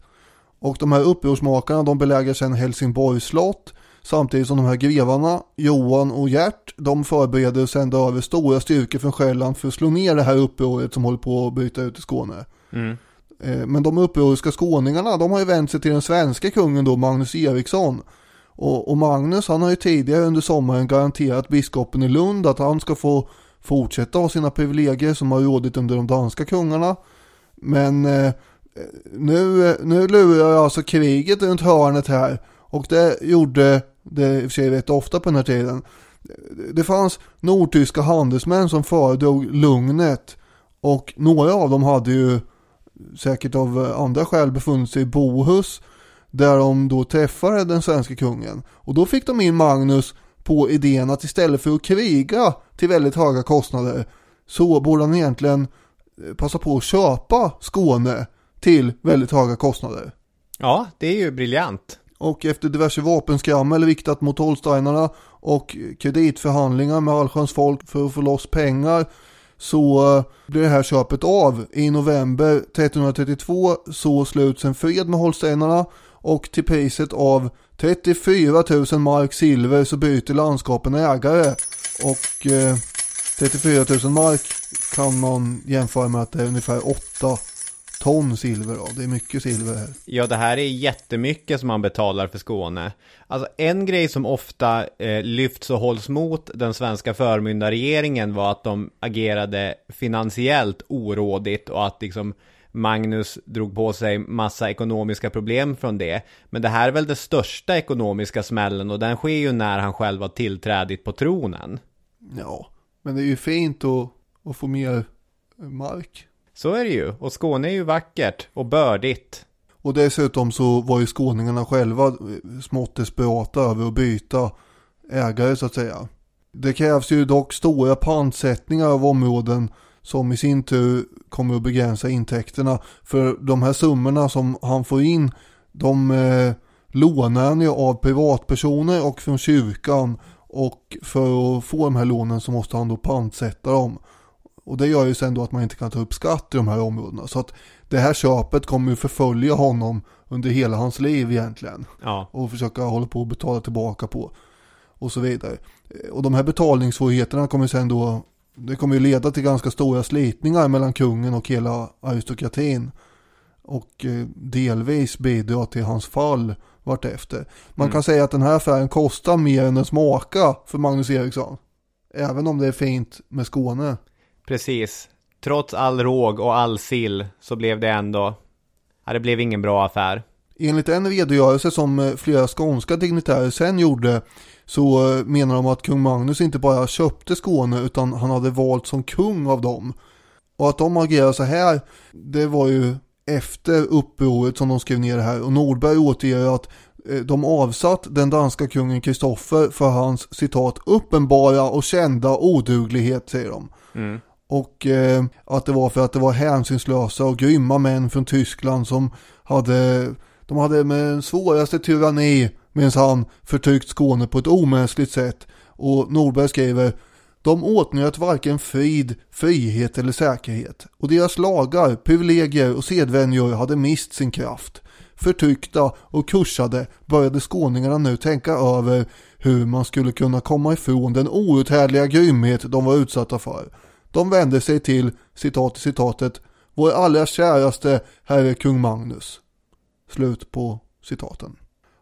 Och de här upprorsmakarna de belägrar sedan Helsingborgs slott samtidigt som de här grevarna, Johan och Gert, de förbereder att sända över stora styrkor från Själland för att slå ner det här upproret som håller på att bryta ut i Skåne. Mm. Eh, men de upproriska skåningarna, de har ju vänt sig till den svenska kungen då, Magnus Eriksson. Och, och, Magnus, han har ju tidigare under sommaren garanterat biskopen i Lund att han ska få fortsätta ha sina privilegier som har rådit under de danska kungarna. Men eh, nu, nu lurar alltså kriget runt hörnet här. Och det gjorde det i och för sig rätt ofta på den här tiden. Det fanns nordtyska handelsmän som föredrog lugnet. Och några av dem hade ju säkert av andra skäl befunnit sig i Bohus. Där de då träffade den svenska kungen. Och då fick de in Magnus på idén att istället för att kriga till väldigt höga kostnader så borde han egentligen passa på att köpa Skåne till väldigt höga kostnader. Ja, det är ju briljant. Och efter diverse vapenskrammel riktat mot Holsteinarna och kreditförhandlingar med allsköns folk för att få loss pengar så eh, blir det här köpet av. I november 1332 så sluts en fred med Holsteinarna och till priset av 34 000 mark silver så byter landskapen ägare. Och eh, 34 000 mark kan man jämföra med att det är ungefär 8 ton silver då. Det är mycket silver här. Ja, det här är jättemycket som man betalar för Skåne. Alltså en grej som ofta eh, lyfts och hålls mot den svenska förmyndarregeringen var att de agerade finansiellt orådigt och att liksom Magnus drog på sig massa ekonomiska problem från det. Men det här är väl det största ekonomiska smällen och den sker ju när han själv har tillträdit på tronen. Ja, men det är ju fint att, att få mer mark. Så är det ju, och Skåne är ju vackert och bördigt. Och dessutom så var ju skåningarna själva smått desperata över att byta ägare så att säga. Det krävs ju dock stora pantsättningar av områden som i sin tur kommer att begränsa intäkterna. För de här summorna som han får in, de eh, lånar han ju av privatpersoner och från kyrkan. Och för att få de här lånen så måste han då pantsätta dem. Och det gör ju sen då att man inte kan ta upp skatt i de här områdena. Så att det här köpet kommer ju förfölja honom under hela hans liv egentligen. Ja. Och försöka hålla på att betala tillbaka på. Och så vidare. Och de här betalningssvårigheterna kommer sen då det kommer ju leda till ganska stora slitningar mellan kungen och hela aristokratin. Och eh, delvis bidra till hans fall vartefter. Man mm. kan säga att den här affären kostar mer än den smaka för Magnus Eriksson. Även om det är fint med Skåne. Precis. Trots all råg och all sill så blev det ändå, ja, det blev ingen bra affär. Enligt en redogörelse som eh, flera skånska dignitärer sen gjorde så eh, menar de att kung Magnus inte bara köpte Skåne utan han hade valt som kung av dem. Och att de agerar så här, det var ju efter upproret som de skrev ner det här. Och Nordberg återger att eh, de avsatt den danska kungen Kristoffer för hans citat uppenbara och kända oduglighet säger de. Mm. Och eh, att det var för att det var hänsynslösa och grymma män från Tyskland som hade, de hade med den svåraste tyranni medan han förtryckt Skåne på ett omänskligt sätt. Och Norberg skriver de åtnjöt varken frid, frihet eller säkerhet och deras lagar, privilegier och sedvänjor hade mist sin kraft. Förtryckta och kursade började skåningarna nu tänka över hur man skulle kunna komma ifrån den outhärdliga grymhet de var utsatta för. De vände sig till, citat citatet, vår allra käraste herre kung Magnus. Slut på citaten.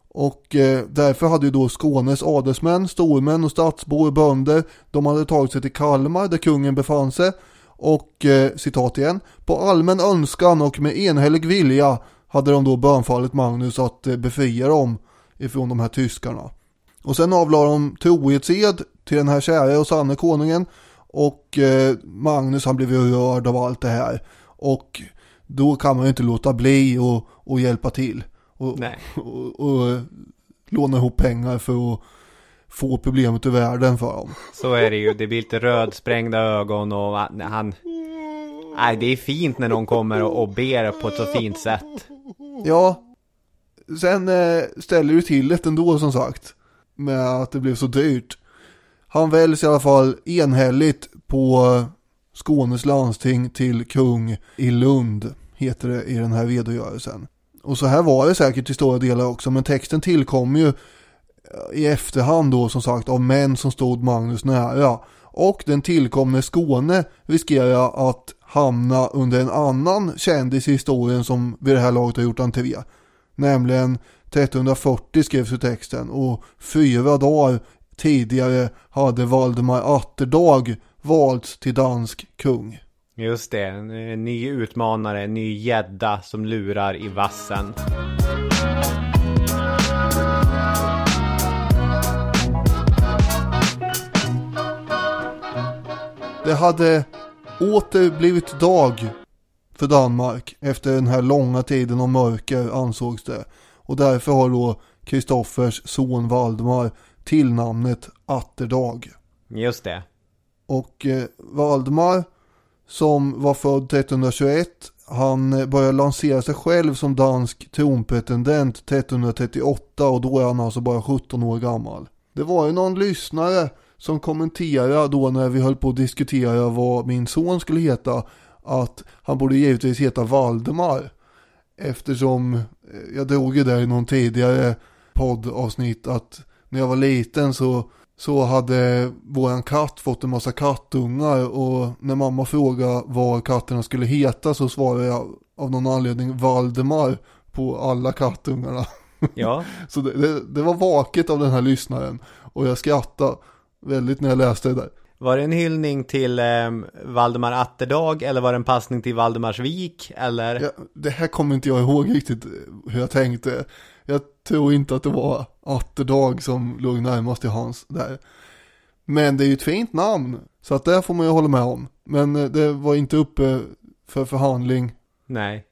Och eh, därför hade ju då Skånes adelsmän, stormän och stadsbor bönder, de hade tagit sig till Kalmar där kungen befann sig. Och eh, citat igen. På allmän önskan och med enhällig vilja hade de då bönfallit Magnus att eh, befria dem ifrån de här tyskarna. Och sen avlade de trohetsed till den här kära och sanne konungen. Och eh, Magnus han blev ju rörd av allt det här. Och då kan man ju inte låta bli och, och hjälpa till. Och, och, och eh, låna ihop pengar för att få problemet ur världen för dem. Så är det ju. Det blir lite rödsprängda ögon och han... Nej, det är fint när någon kommer och, och ber på ett så fint sätt. Ja, sen eh, ställer du till det ändå som sagt. Med att det blev så dyrt. Han väljs i alla fall enhälligt på Skånes landsting till kung i Lund. Heter det i den här redogörelsen. Och så här var det säkert i stora delar också. Men texten tillkom ju eh, i efterhand då som sagt av män som stod Magnus nära. Och den tillkom när Skåne riskerar att hamna under en annan kändis i historien som vid det här laget har gjort entré. Nämligen 1340 skrevs ju texten och fyra dagar tidigare hade Valdemar Atterdag valts till dansk kung. Just det, en, ny utmanare, en ny gädda som lurar i vassen. Det hade åter blivit dag för Danmark efter den här långa tiden av mörker ansågs det. Och därför har då Kristoffers son Valdemar tillnamnet Atterdag. Just det. Och eh, Valdemar som var född 1321 han eh, började lansera sig själv som dansk tronpretendent 1338 och då är han alltså bara 17 år gammal. Det var ju någon lyssnare som kommenterade då när vi höll på att diskutera vad min son skulle heta att han borde givetvis heta Valdemar. Eftersom eh, jag drog ju där i någon tidigare poddavsnitt att när jag var liten så, så hade våran katt fått en massa kattungar och när mamma frågade vad katterna skulle heta så svarade jag av någon anledning Valdemar på alla kattungarna. Ja, Så det, det, det var vaket av den här lyssnaren och jag skrattade väldigt när jag läste det där. var det en hyllning till eh, Valdemar Atterdag eller var det en passning till Valdemarsvik eller? Ja, det här kommer inte jag ihåg riktigt hur jag tänkte. Jag tror inte att det var Atterdag som låg närmast till hans där. Men det är ju ett fint namn, så att det får man ju hålla med om. Men eh, det var inte uppe för förhandling. Nej.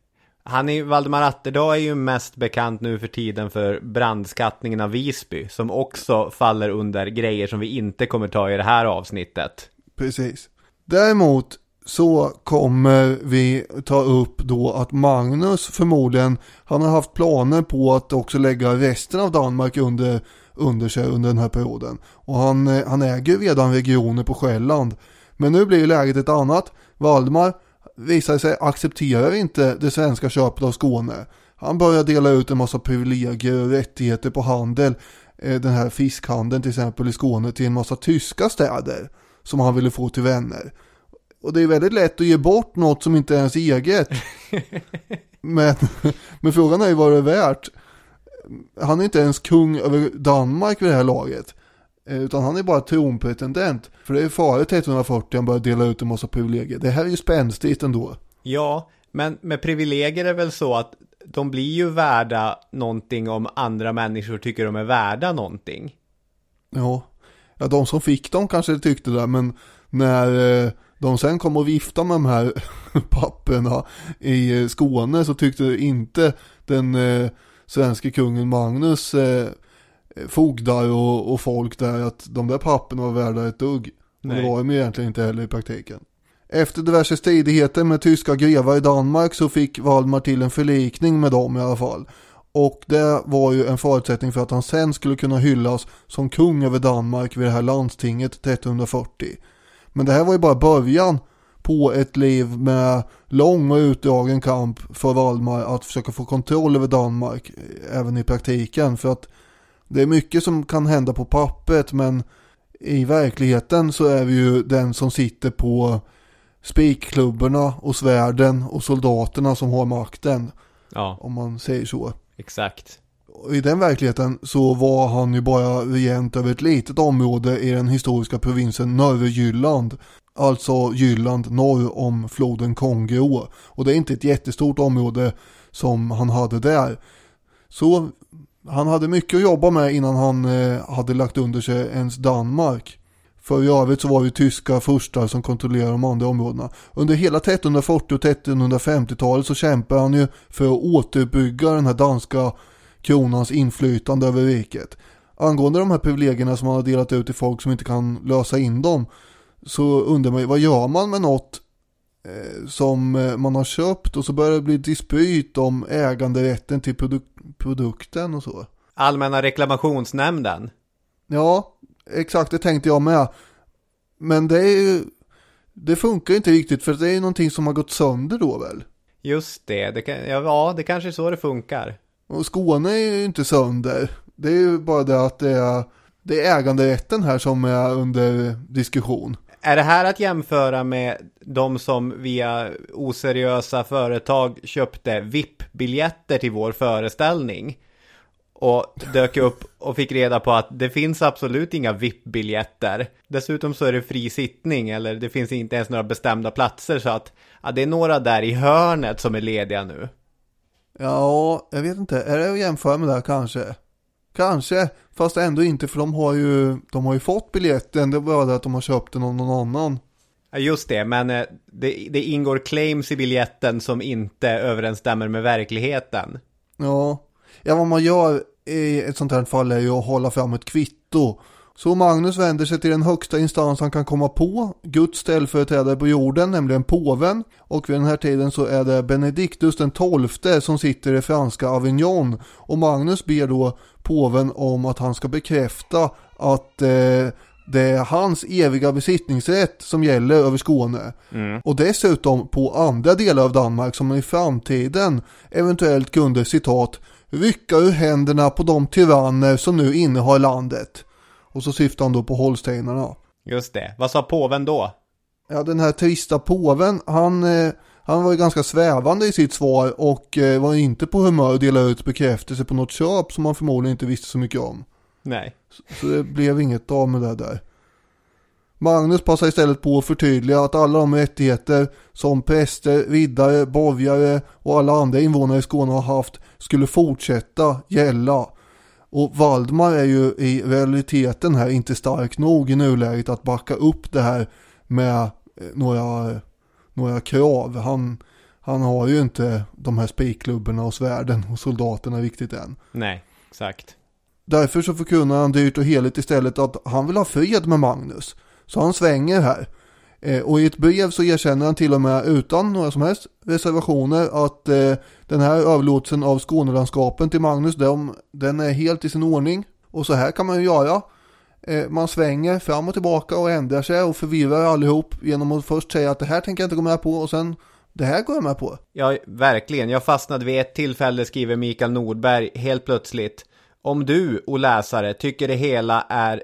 Han är, Valdemar Atterdag är ju mest bekant nu för tiden för brandskattningen av Visby som också faller under grejer som vi inte kommer ta i det här avsnittet. Precis. Däremot så kommer vi ta upp då att Magnus förmodligen, han har haft planer på att också lägga resten av Danmark under, under sig under den här perioden. Och han, eh, han äger ju redan regioner på Själland. Men nu blir ju läget ett annat. Valdemar visar sig accepterar inte det svenska köpet av Skåne. Han börjar dela ut en massa privilegier och rättigheter på handel. Eh, den här fiskhandeln till exempel i Skåne till en massa tyska städer. Som han ville få till vänner. Och det är väldigt lätt att ge bort något som inte är ens eget. men, men frågan är ju vad det är värt. Han är inte ens kung över Danmark vid det här laget. Eh, Utan han är bara tronpretendent. För det är före 1340 han börjar dela ut en massa privilegier. Det här är ju spänstigt ändå. Ja, men med privilegier är väl så att de blir ju värda någonting om andra människor tycker de är värda någonting. Ja, ja de som fick dem kanske tyckte det, men när eh, de sen kom och viftade med de här papperna i eh, Skåne så tyckte inte den eh, svenska kungen Magnus eh, fogdar och, och folk där att de där papperna var värda ett dugg. Men det var de ju egentligen inte heller i praktiken. Efter diverse stridigheter med tyska grevar i Danmark så fick Valdemar till en förlikning med dem i alla fall. Och det var ju en förutsättning för att han sen skulle kunna hyllas som kung över Danmark vid det här landstinget 1340. Men det här var ju bara början på ett liv med lång och utdragen kamp för Valdemar att försöka få kontroll över Danmark eh, även i praktiken. För att det är mycket som kan hända på pappret men i verkligheten så är vi ju den som sitter på spikklubborna och svärden och soldaterna som har makten. Ja, Om man säger så. exakt. I den verkligheten så var han ju bara regent över ett litet område i den historiska provinsen Norre Jylland. alltså Jylland norr om floden Kongo. Och det är inte ett jättestort område som han hade där. Så han hade mycket att jobba med innan han eh, hade lagt under sig ens Danmark. För i övrigt så var det tyska furstar som kontrollerade de andra områdena. Under hela 1340 och 1350-talet så kämpade han ju för att återbygga den här danska kronans inflytande över riket. Angående de här privilegierna som han har delat ut till folk som inte kan lösa in dem så undrar man ju vad gör man med något eh, som eh, man har köpt och så börjar det bli dispyt om äganderätten till produk produkten och så. Allmänna reklamationsnämnden. Ja, exakt det tänkte jag med. Men det är ju, det funkar inte riktigt för det är ju någonting som har gått sönder då väl? Just det, det kan, ja det kanske är så det funkar. Och Skåne är ju inte sönder. Det är ju bara det att det är, det är äganderätten här som är under diskussion. Är det här att jämföra med de som via oseriösa företag köpte VIP-biljetter till vår föreställning? Och dök upp och fick reda på att det finns absolut inga VIP-biljetter. Dessutom så är det fri sittning eller det finns inte ens några bestämda platser så att ja, det är några där i hörnet som är lediga nu. Ja, jag vet inte. Är det att jämföra med det här kanske? Kanske, fast ändå inte för de har ju, de har ju fått biljetten. Det är bara det att de har köpt den av någon annan. Ja, just det, men eh, det, det ingår claims i biljetten som inte överensstämmer med verkligheten. Ja, ja vad man gör i ett sånt här fall är ju att hålla fram ett kvitto. Så Magnus vänder sig till den högsta instans han kan komma på, Guds ställföreträdare på jorden, nämligen påven. Och vid den här tiden så är det Benediktus den tolfte som sitter i franska Avignon. Och Magnus ber då påven om att han ska bekräfta att eh, det är hans eviga besittningsrätt som gäller över Skåne. Mm. Och dessutom på andra delar av Danmark som i framtiden eventuellt kunde citat rycka ur händerna på de tyranner som nu innehar landet. Och så syftar han då på holsteinarna. Just det. Vad sa påven då? Ja, den här trista påven, han, eh, han var ju ganska svävande i sitt svar och eh, var inte på humör att dela ut bekräftelse på något köp som han förmodligen inte visste så mycket om. Nej. Så, så det blev inget av med det där. Magnus passar istället på att förtydliga att alla de rättigheter som präster, riddare, borgare och alla andra invånare i Skåne har haft skulle fortsätta gälla. Och Valdemar är ju i realiteten här inte stark nog i nuläget att backa upp det här med eh, några, några krav. Han, han har ju inte de här spikklubborna och svärden och soldaterna riktigt än. Nej, exakt. Därför så förkunnar han dyrt och heligt istället att han vill ha fred med Magnus. Så han svänger här. Eh, och i ett brev så erkänner han till och med utan några som helst reservationer att eh, den här överlåtelsen av Skånelandskapen till Magnus, de, den är helt i sin ordning. Och så här kan man ju göra. Eh, man svänger fram och tillbaka och ändrar sig och förvirrar allihop genom att först säga att det här tänker jag inte gå med på och sen det här går jag med på. Ja, verkligen. Jag fastnade vid ett tillfälle, skriver Mikael Nordberg helt plötsligt. Om du, och läsare, tycker det hela är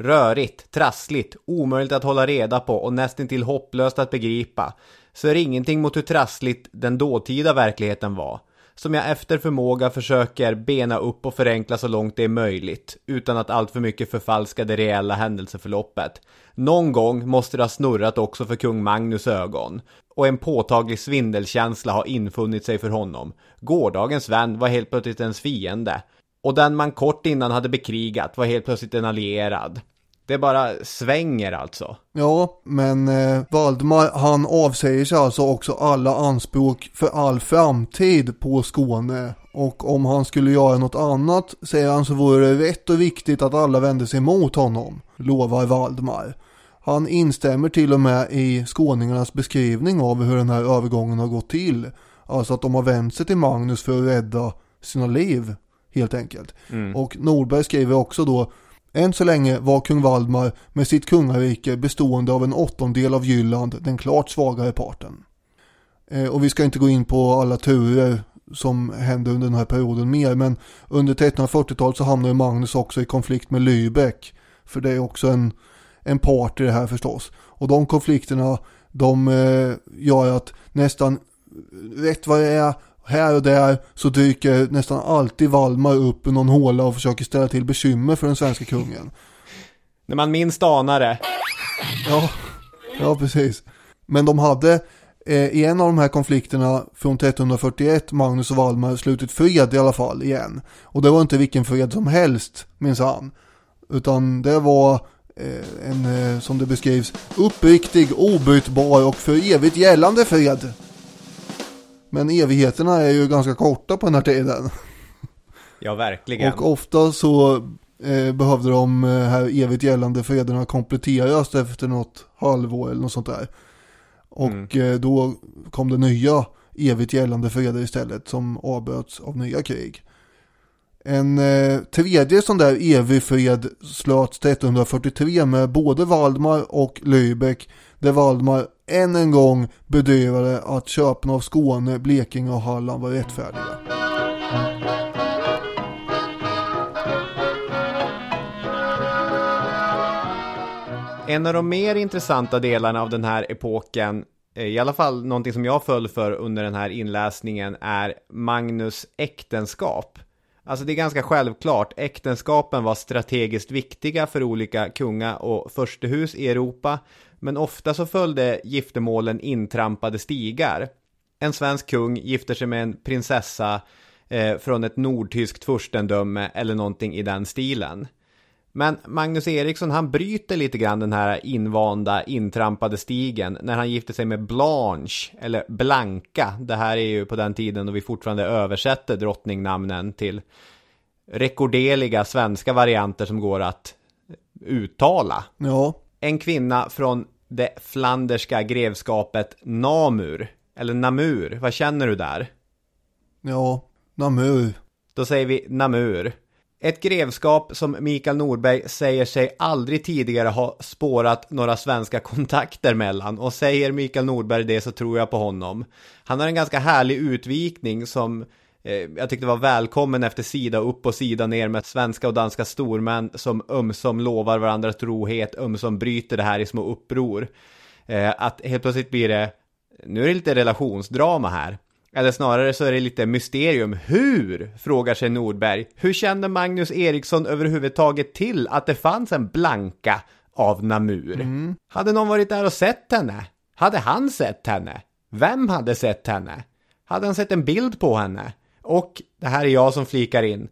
rörigt, trassligt, omöjligt att hålla reda på och nästintill hopplöst att begripa, så är det ingenting mot hur trassligt den dåtida verkligheten var, som jag efter förmåga försöker bena upp och förenkla så långt det är möjligt, utan att alltför mycket förfalska det reella händelseförloppet. Någon gång måste det ha snurrat också för kung Magnus ögon, och en påtaglig svindelkänsla har infunnit sig för honom. Gårdagens vän var helt plötsligt ens fiende, och den man kort innan hade bekrigat var helt plötsligt en allierad. Det bara svänger alltså. Ja, men eh, Valdemar han avsäger sig alltså också alla anspråk för all framtid på Skåne. Och om han skulle göra något annat, säger han, så vore det rätt och viktigt att alla vände sig mot honom, lovar Valdemar. Han instämmer till och med i skåningarnas beskrivning av hur den här övergången har gått till. Alltså att de har vänt sig till Magnus för att rädda sina liv, helt enkelt. Mm. Och Nordberg skriver också då än så länge var kung Valdemar med sitt kungarike bestående av en åttondel av Jylland den klart svagare parten. Eh, och vi ska inte gå in på alla turer som hände under den här perioden mer, men under 1340-talet så hamnade Magnus också i konflikt med Lübeck. För det är också en, en part i det här förstås. Och de konflikterna, de eh, gör att nästan rätt vad det är här och där så dyker nästan alltid Valmar upp i någon håla och försöker ställa till bekymmer för den svenska kungen. När man minst anar det. Ja, Ja, precis. Men de hade eh, i en av de här konflikterna från 1341, Magnus och Valdemar, slutit fred i alla fall igen. Och det var inte vilken fred som helst, minns han. Utan det var eh, en, eh, som det beskrivs, uppriktig, obytbar och för evigt gällande fred. Men evigheterna är ju ganska korta på den här tiden. Ja, verkligen. Och ofta så eh, behövde de eh, här evigt gällande frederna kompletteras efter något halvår eller något sånt där. Och eh, då kom det nya evigt gällande freder istället som avbröts av nya krig. En eh, tredje sån där evig fred slöts 1343 med både Valdemar och Lübeck där Valdemar än en gång bedyrade att köpen av Skåne, Blekinge och Halland var rättfärdiga. En av de mer intressanta delarna av den här epoken, eh, i alla fall någonting som jag föll för under den här inläsningen, är Magnus äktenskap. Alltså det är ganska självklart, äktenskapen var strategiskt viktiga för olika kunga och förstehus i Europa, men ofta så följde giftermålen intrampade stigar. En svensk kung gifter sig med en prinsessa eh, från ett nordtyskt furstendöme eller någonting i den stilen. Men Magnus Eriksson han bryter lite grann den här invanda intrampade stigen när han gifter sig med Blanche eller Blanka. Det här är ju på den tiden då vi fortfarande översätter drottningnamnen till rekorderliga svenska varianter som går att uttala. Ja, en kvinna från det flanderska grevskapet Namur, eller Namur, vad känner du där? ja, Namur. Då säger vi Namur. Ett grevskap som Mikael Norberg säger sig aldrig tidigare ha spårat några svenska kontakter mellan och säger Mikael Norberg det så tror jag på honom. Han har en ganska härlig utvikning som jag tyckte var välkommen efter sida upp och sida ner med svenska och danska stormän som ömsom lovar varandra trohet, ömsom bryter det här i små uppror. Eh, att helt plötsligt blir det, nu är det lite relationsdrama här. Eller snarare så är det lite mysterium. Hur? Frågar sig Nordberg. Hur kände Magnus Eriksson överhuvudtaget till att det fanns en Blanka av Namur? Hade någon varit där och sett henne? Hade han sett henne? Vem hade sett henne? Hade han sett en bild på henne? Och, det här är jag som flikar in.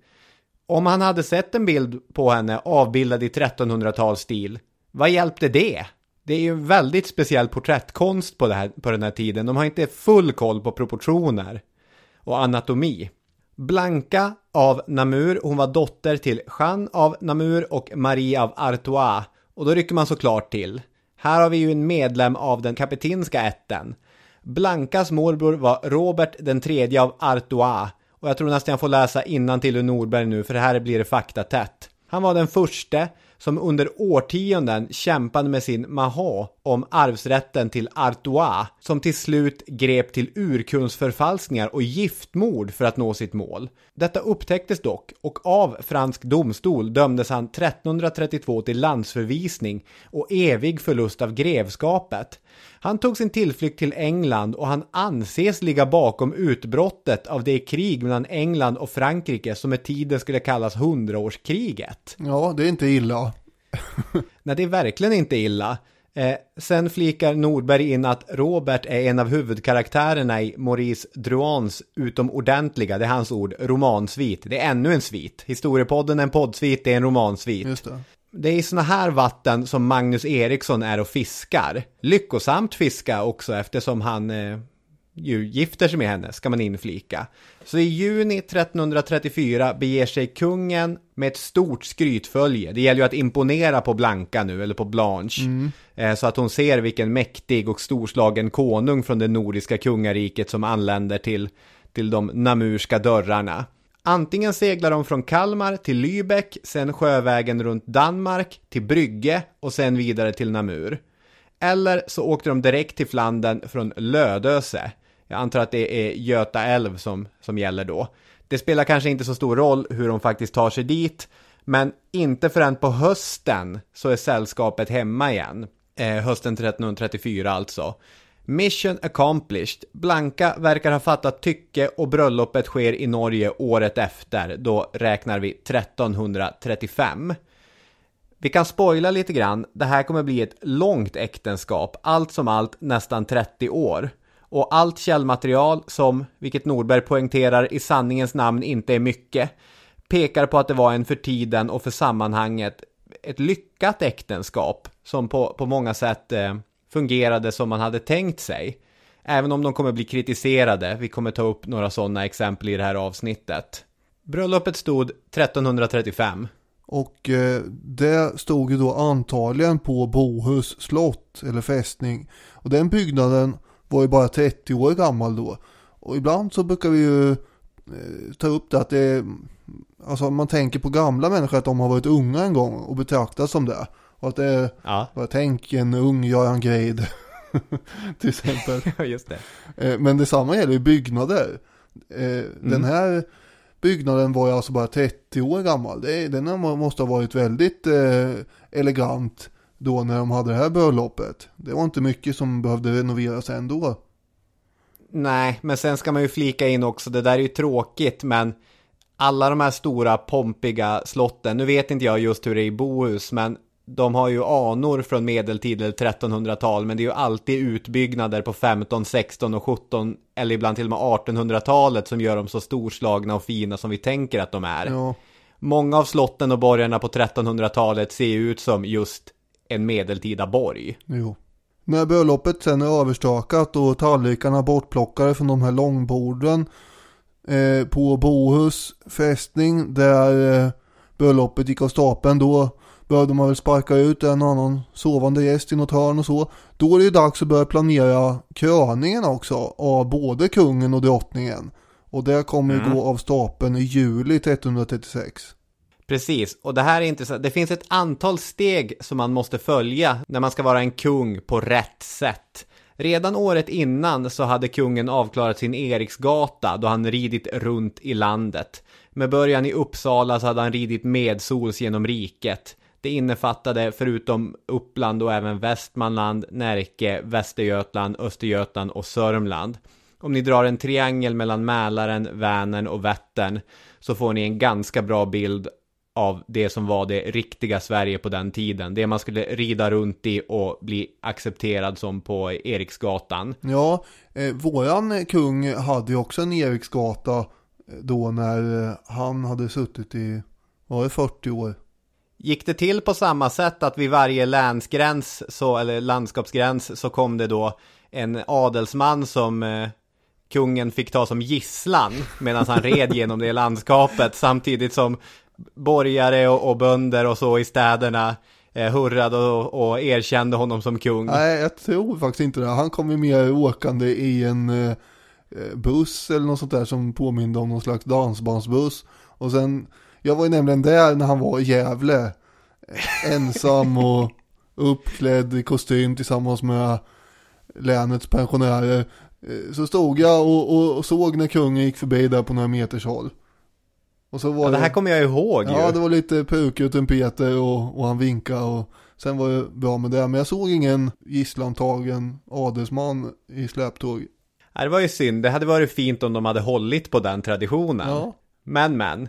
Om han hade sett en bild på henne avbildad i 1300-talsstil, vad hjälpte det? Det är ju en väldigt speciell porträttkonst på, det här, på den här tiden. De har inte full koll på proportioner och anatomi. Blanka av Namur, hon var dotter till Jeanne av Namur och Marie av Artois. Och då rycker man såklart till. Här har vi ju en medlem av den kapetinska ätten. Blankas morbror var Robert den tredje av Artois. Och jag tror nästan jag får läsa innan till ur Norberg nu, för här blir det faktatätt. Han var den första som under årtionden kämpade med sin maha om arvsrätten till Artois, som till slut grep till urkundsförfalskningar och giftmord för att nå sitt mål. Detta upptäcktes dock och av fransk domstol dömdes han 1332 till landsförvisning och evig förlust av grevskapet. Han tog sin tillflykt till England och han anses ligga bakom utbrottet av det krig mellan England och Frankrike som med tiden skulle kallas hundraårskriget. Ja, det är inte illa. Nej, det är verkligen inte illa. Eh, sen flikar Nordberg in att Robert är en av huvudkaraktärerna i Maurice Druans utomordentliga, det är hans ord, romansvit. Det är ännu en svit. Historiepodden är en poddsvit, det är en romansvit. Just det. Det är i såna här vatten som Magnus Eriksson är och fiskar. Lyckosamt fiska också eftersom han eh, ju gifter sig med henne, ska man inflika. Så i juni 1334 beger sig kungen med ett stort skrytfölje. Det gäller ju att imponera på Blanka nu, eller på Blanche. Eh, så att hon ser vilken mäktig och storslagen konung från det nordiska kungariket som anländer till, till de namurska dörrarna. Antingen seglar de från Kalmar till Lübeck, sen sjövägen runt Danmark till Brygge och sen vidare till Namur. Eller så åkte de direkt till Flandern från Lödöse. Jag antar att det är Göta älv som, som gäller då. Det spelar kanske inte så stor roll hur de faktiskt tar sig dit, men inte förrän på hösten så är sällskapet hemma igen. Eh, hösten 1334 alltså. Mission accomplished. Blanka verkar ha fattat tycke och bröllopet sker i Norge året efter. Då räknar vi 1335. Vi kan spoila lite grann, det här kommer bli ett långt äktenskap, allt som allt nästan 30 år. Och allt källmaterial som, vilket Norberg poängterar, i sanningens namn inte är mycket, pekar på att det var en för tiden och för sammanhanget ett lyckat äktenskap som på, på många sätt eh, fungerade som man hade tänkt sig. Även om de kommer bli kritiserade, vi kommer ta upp några sådana exempel i det här avsnittet. Bröllopet stod 1335. Och eh, det stod ju då antagligen på Bohus slott eller fästning. Och den byggnaden var ju bara 30 år gammal då. Och ibland så brukar vi ju eh, ta upp det att det är, alltså man tänker på gamla människor att de har varit unga en gång och betraktas som det. Och att det är, Ja, bara tänk en ung Göran Greid. till exempel. just det. Eh, Men detsamma gäller ju byggnader. Eh, Den här byggnaden var ju alltså bara 30 år gammal. Den måste ha varit väldigt eh, elegant då när de hade det här bröllopet. Det var inte mycket som behövde renoveras ändå. Nej, men sen ska man ju flika in också, det där är ju tråkigt, men alla de här stora pompiga slotten, nu vet inte jag just hur det är i Bohus, men de har ju anor från medeltid eller 1300-tal, men det är ju alltid utbyggnader på 15, 16 och 17, eller ibland till och med 1800-talet som gör dem så storslagna och fina som vi tänker att de är. Ja, Många av slotten och borgarna på 1300-talet ser ju ut som just en medeltida borg. jo. När bröllopet sen är överstakat och tallrikarna bortplockade från de här långborden eh, på Bohus fästning där eh, bröllopet gick av stapeln då behövde man väl sparka ut en annan sovande gäst i något hörn och så. Då är det ju dags att börja planera kröningen också av både kungen och drottningen. Och det kommer ju gå av stapeln i juli 1336. Precis, och det här är inte så, det finns ett antal steg som man måste följa när man ska vara en kung på rätt sätt. Redan året innan så hade kungen avklarat sin Eriksgata då han ridit runt i landet. Med början i Uppsala så hade han ridit medsols genom riket. Det innefattade förutom Uppland och även Västmanland, Närke, Västergötland, Östergötland och Sörmland. Om ni drar en triangel mellan Mälaren, Vänern och Vättern så får ni en ganska bra bild av det som var det riktiga Sverige på den tiden. Det man skulle rida runt i och bli accepterad som på Eriksgatan. Ja, eh, våran kung hade ju också en Eriksgata eh, då när eh, han hade suttit i, var det 40 år? Gick det till på samma sätt att vid varje länsgräns, så, eller landskapsgräns, så kom det då en adelsman som eh, kungen fick ta som gisslan medan han red genom det landskapet samtidigt som borgare och, och bönder och så i städerna eh, hurrade och, och erkände honom som kung. Nej, jag tror faktiskt inte det. Han kom ju mer åkande i en eh, eh, buss eller något sånt där som påminde om någon slags dansbandsbuss. Och sen, jag var ju nämligen där när han var i Gävle. Ensam och uppklädd i kostym tillsammans med länets pensionärer. Så stod jag och, och, och såg när kungen gick förbi där på några meters håll. Och så var Ja, det här kommer jag ihåg Ja, ju. det var lite pukuten Peter och, och han vinkade och sen var det bra med det. Men jag såg ingen gisslantagen adelsman i släptåg. Nej, det var ju synd. Det hade varit fint om de hade hållit på den traditionen. Ja. Men, men.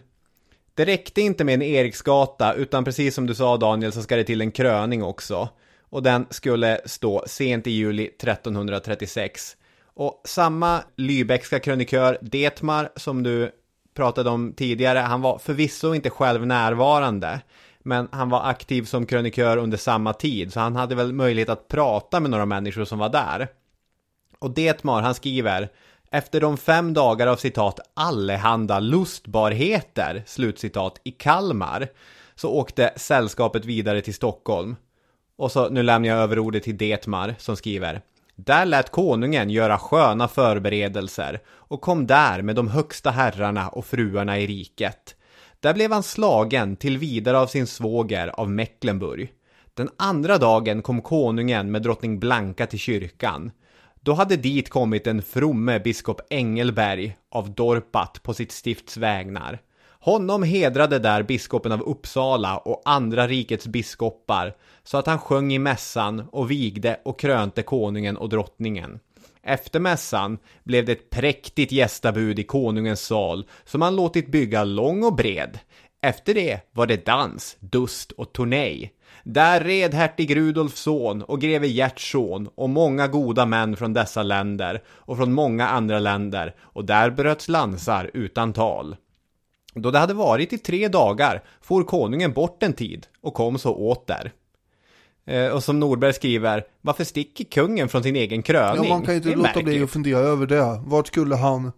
Det räckte inte med en Eriksgata, utan precis som du sa Daniel så ska det till en kröning också. Och den skulle stå sent i juli 1336. Och samma Lübeckska krönikör Detmar som du pratade om tidigare, han var förvisso inte själv närvarande. Men han var aktiv som krönikör under samma tid, så han hade väl möjlighet att prata med några människor som var där. Och Detmar, han skriver efter de fem dagar av citat allehanda lustbarheter, slutcitat, i Kalmar, så åkte sällskapet vidare till Stockholm. Och så, nu lämnar jag över ordet till Detmar som skriver Där lät konungen göra sköna förberedelser och kom där med de högsta herrarna och fruarna i riket. Där blev han slagen till vidare av sin svåger av Mecklenburg. Den andra dagen kom konungen med drottning Blanka till kyrkan. Då hade dit kommit en fromme biskop Engelberg av Dorpat på sitt stifts vägnar. Honom hedrade där biskopen av Uppsala och andra rikets biskopar så att han sjöng i mässan och vigde och krönte konungen och drottningen. Efter mässan blev det ett präktigt gästabud i konungens sal som han låtit bygga lång och bred. Efter det var det dans, dust och turné. Där red hertig Rudolfs son och greve Gerts son och många goda män från dessa länder och från många andra länder och där bröts lansar utan tal. Då det hade varit i tre dagar for konungen bort en tid och kom så åter. Eh, och som Norberg skriver, varför sticker kungen från sin egen kröning? Ja, man kan ju inte låta bli att fundera över det. Vart skulle han,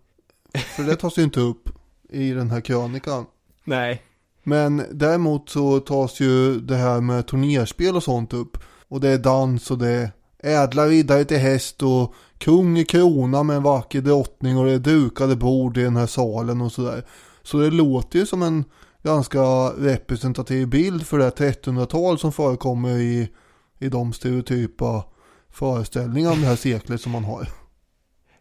för det tas ju inte upp i den här krönikan. Nej, men däremot så tas ju det här med turnerspel och sånt upp. Och det är dans och det är ädla riddare till häst och kung i krona med en vacker drottning och det är dukade bord i den här salen och sådär. Så det låter ju som en ganska representativ bild för det här 1300-tal som förekommer i, i de stereotypa föreställningar om det här seklet som man har.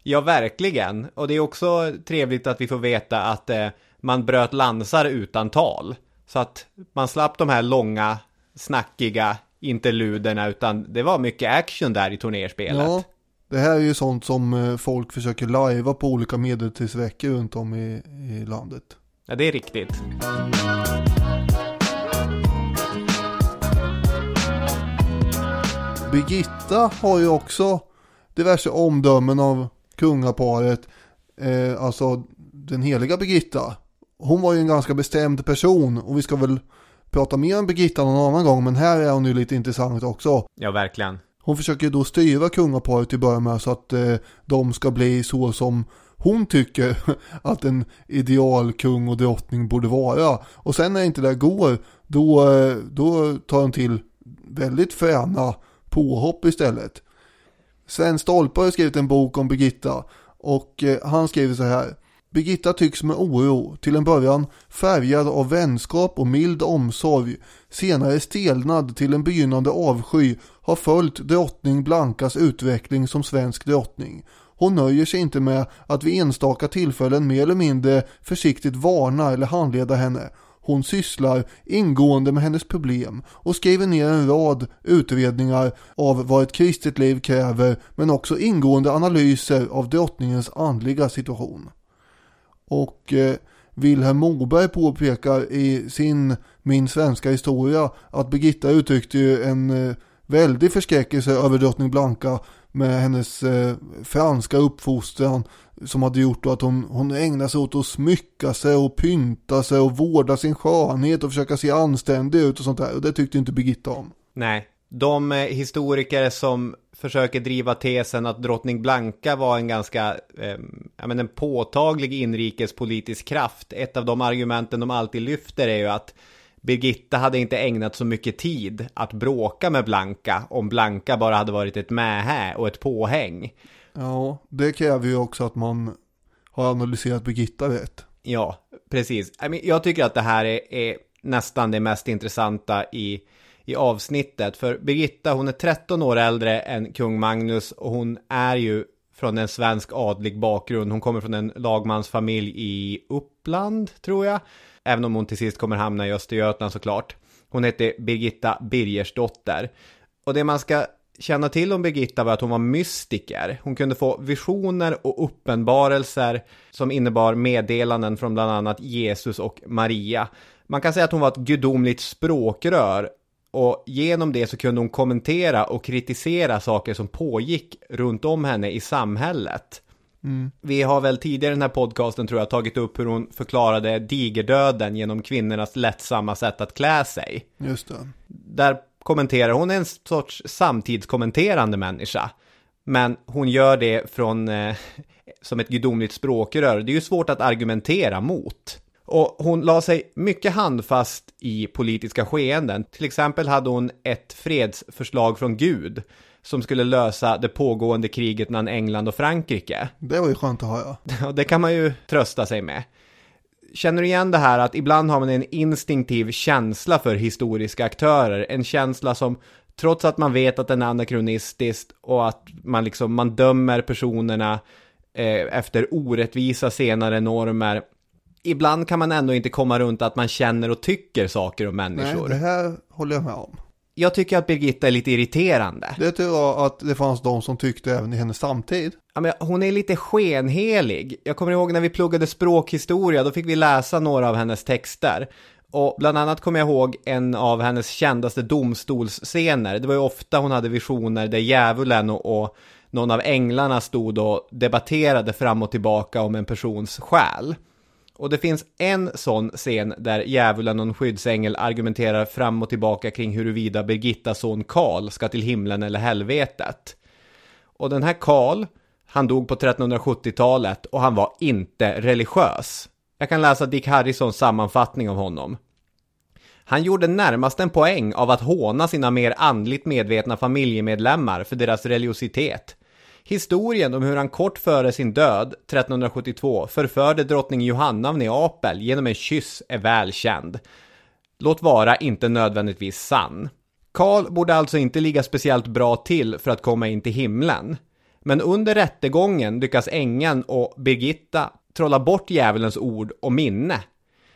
ja verkligen. Och det är också trevligt att vi får veta att eh, man bröt lansar utan tal. Så att man slapp de här långa, snackiga interluderna, utan det var mycket action där i turnerspelet. Ja, det här är ju sånt som eh, folk försöker lajva på olika medeltidsveckor runt om i, i landet. ja det är riktigt. Birgitta har ju också diverse omdömen av kungaparet. Eh, alltså den heliga Birgitta. Hon var ju en ganska bestämd person och vi ska väl prata mer om Birgitta någon annan gång. Men här är hon ju lite intressant också. Ja, verkligen. Hon försöker då styra kungaparet till att börja med så att eh, de ska bli så som hon tycker att en idealkung och drottning borde vara. Och sen när inte det går, då, eh, då tar hon till väldigt fräna påhopp istället. Sven Stolpe har skrivit en bok om Birgitta och eh, han skriver så här. Birgitta tycks med oro, till en början färgad av vänskap och mild omsorg, senare stelnad till en begynnande avsky, har följt drottning Blankas utveckling som svensk drottning. Hon nöjer sig inte med att vid enstaka tillfällen mer eller mindre försiktigt varna eller handleda henne. Hon sysslar ingående med hennes problem och skriver ner en rad utredningar av vad ett kristet liv kräver men också ingående analyser av drottningens andliga situation. Och eh, Vilhelm Moberg påpekar i sin Min svenska historia att Birgitta uttryckte ju en eh, väldig förskräckelse över drottning Blanka med hennes eh, franska uppfostran som hade gjort att hon, hon ägnade sig åt att smycka sig och pynta sig och vårda sin skönhet och försöka se anständig ut och sånt där. Och det tyckte inte Birgitta om. Nej, de eh, historiker som försöker driva tesen att drottning Blanka var en ganska, eh, men en påtaglig inrikespolitisk kraft. Ett av de argumenten de alltid lyfter är ju att Birgitta hade inte ägnat så mycket tid att bråka med Blanka om Blanka bara hade varit ett mähä och ett påhäng. Ja, det kräver ju också att man har analyserat Birgitta rätt. Ja, precis. Jag tycker att det här är, är nästan det mest intressanta i, i avsnittet. För Birgitta, hon är 13 år äldre än kung Magnus och hon är ju från en svensk adlig bakgrund. Hon kommer från en lagmansfamilj i Uppland, tror jag. Även om hon till sist kommer hamna i Östergötland såklart. Hon heter Birgitta Birgersdotter. Och det man ska känna till om Birgitta var att hon var mystiker. Hon kunde få visioner och uppenbarelser som innebar meddelanden från bland annat Jesus och Maria. Man kan säga att hon var ett gudomligt språkrör och genom det så kunde hon kommentera och kritisera saker som pågick runt om henne i samhället. Vi har väl tidigare i den här podcasten tror jag tagit upp hur hon förklarade digerdöden genom kvinnornas lättsamma sätt att klä sig Just det. där kommenterar hon en sorts samtidskommenterande människa. Men hon gör det från eh, som ett gudomligt språkrör. Det är ju svårt att argumentera mot. Och hon la sig mycket handfast i politiska skeenden. Till exempel hade hon ett fredsförslag från Gud som skulle lösa det pågående kriget mellan England och Frankrike. Det var ju skönt att höra. Och det kan man ju trösta sig med. Känner du igen det här att ibland har man en instinktiv känsla för historiska aktörer? En känsla som, trots att man vet att den är anakronistisk och att man liksom, man dömer personerna eh, efter orättvisa senare normer. Ibland kan man ändå inte komma runt att man känner och tycker saker om Nej, människor. det här håller jag med om. Jag tycker att Birgitta är lite irriterande. Det tror jag att det fanns de som tyckte även i hennes samtid. Ja, men hon är lite skenhelig. Jag kommer ihåg när vi pluggade språkhistoria, då fick vi läsa några av hennes texter. Och bland annat kommer jag ihåg en av hennes kändaste domstolsscener. Det var ju ofta hon hade visioner där djävulen och, och någon av änglarna stod och debatterade fram och tillbaka om en persons själ. Och det finns en sån scen där djävulen och en skyddsängel argumenterar fram och tillbaka kring huruvida Birgittas son Karl ska till himlen eller helvetet. Och den här Karl, han dog på 1370-talet och han var inte religiös. Jag kan läsa Dick Harrisons sammanfattning av honom. Han gjorde närmast en poäng av att håna sina mer andligt medvetna familjemedlemmar för deras religiositet. Historien om hur han kort före sin död, 1372, förförde drottning Johanna av Neapel genom en kyss är välkänd. Låt vara inte nödvändigtvis sann. Karl borde alltså inte ligga speciellt bra till för att komma in till himlen. Men under rättegången lyckas ängeln och Birgitta trolla bort djävulens ord och minne.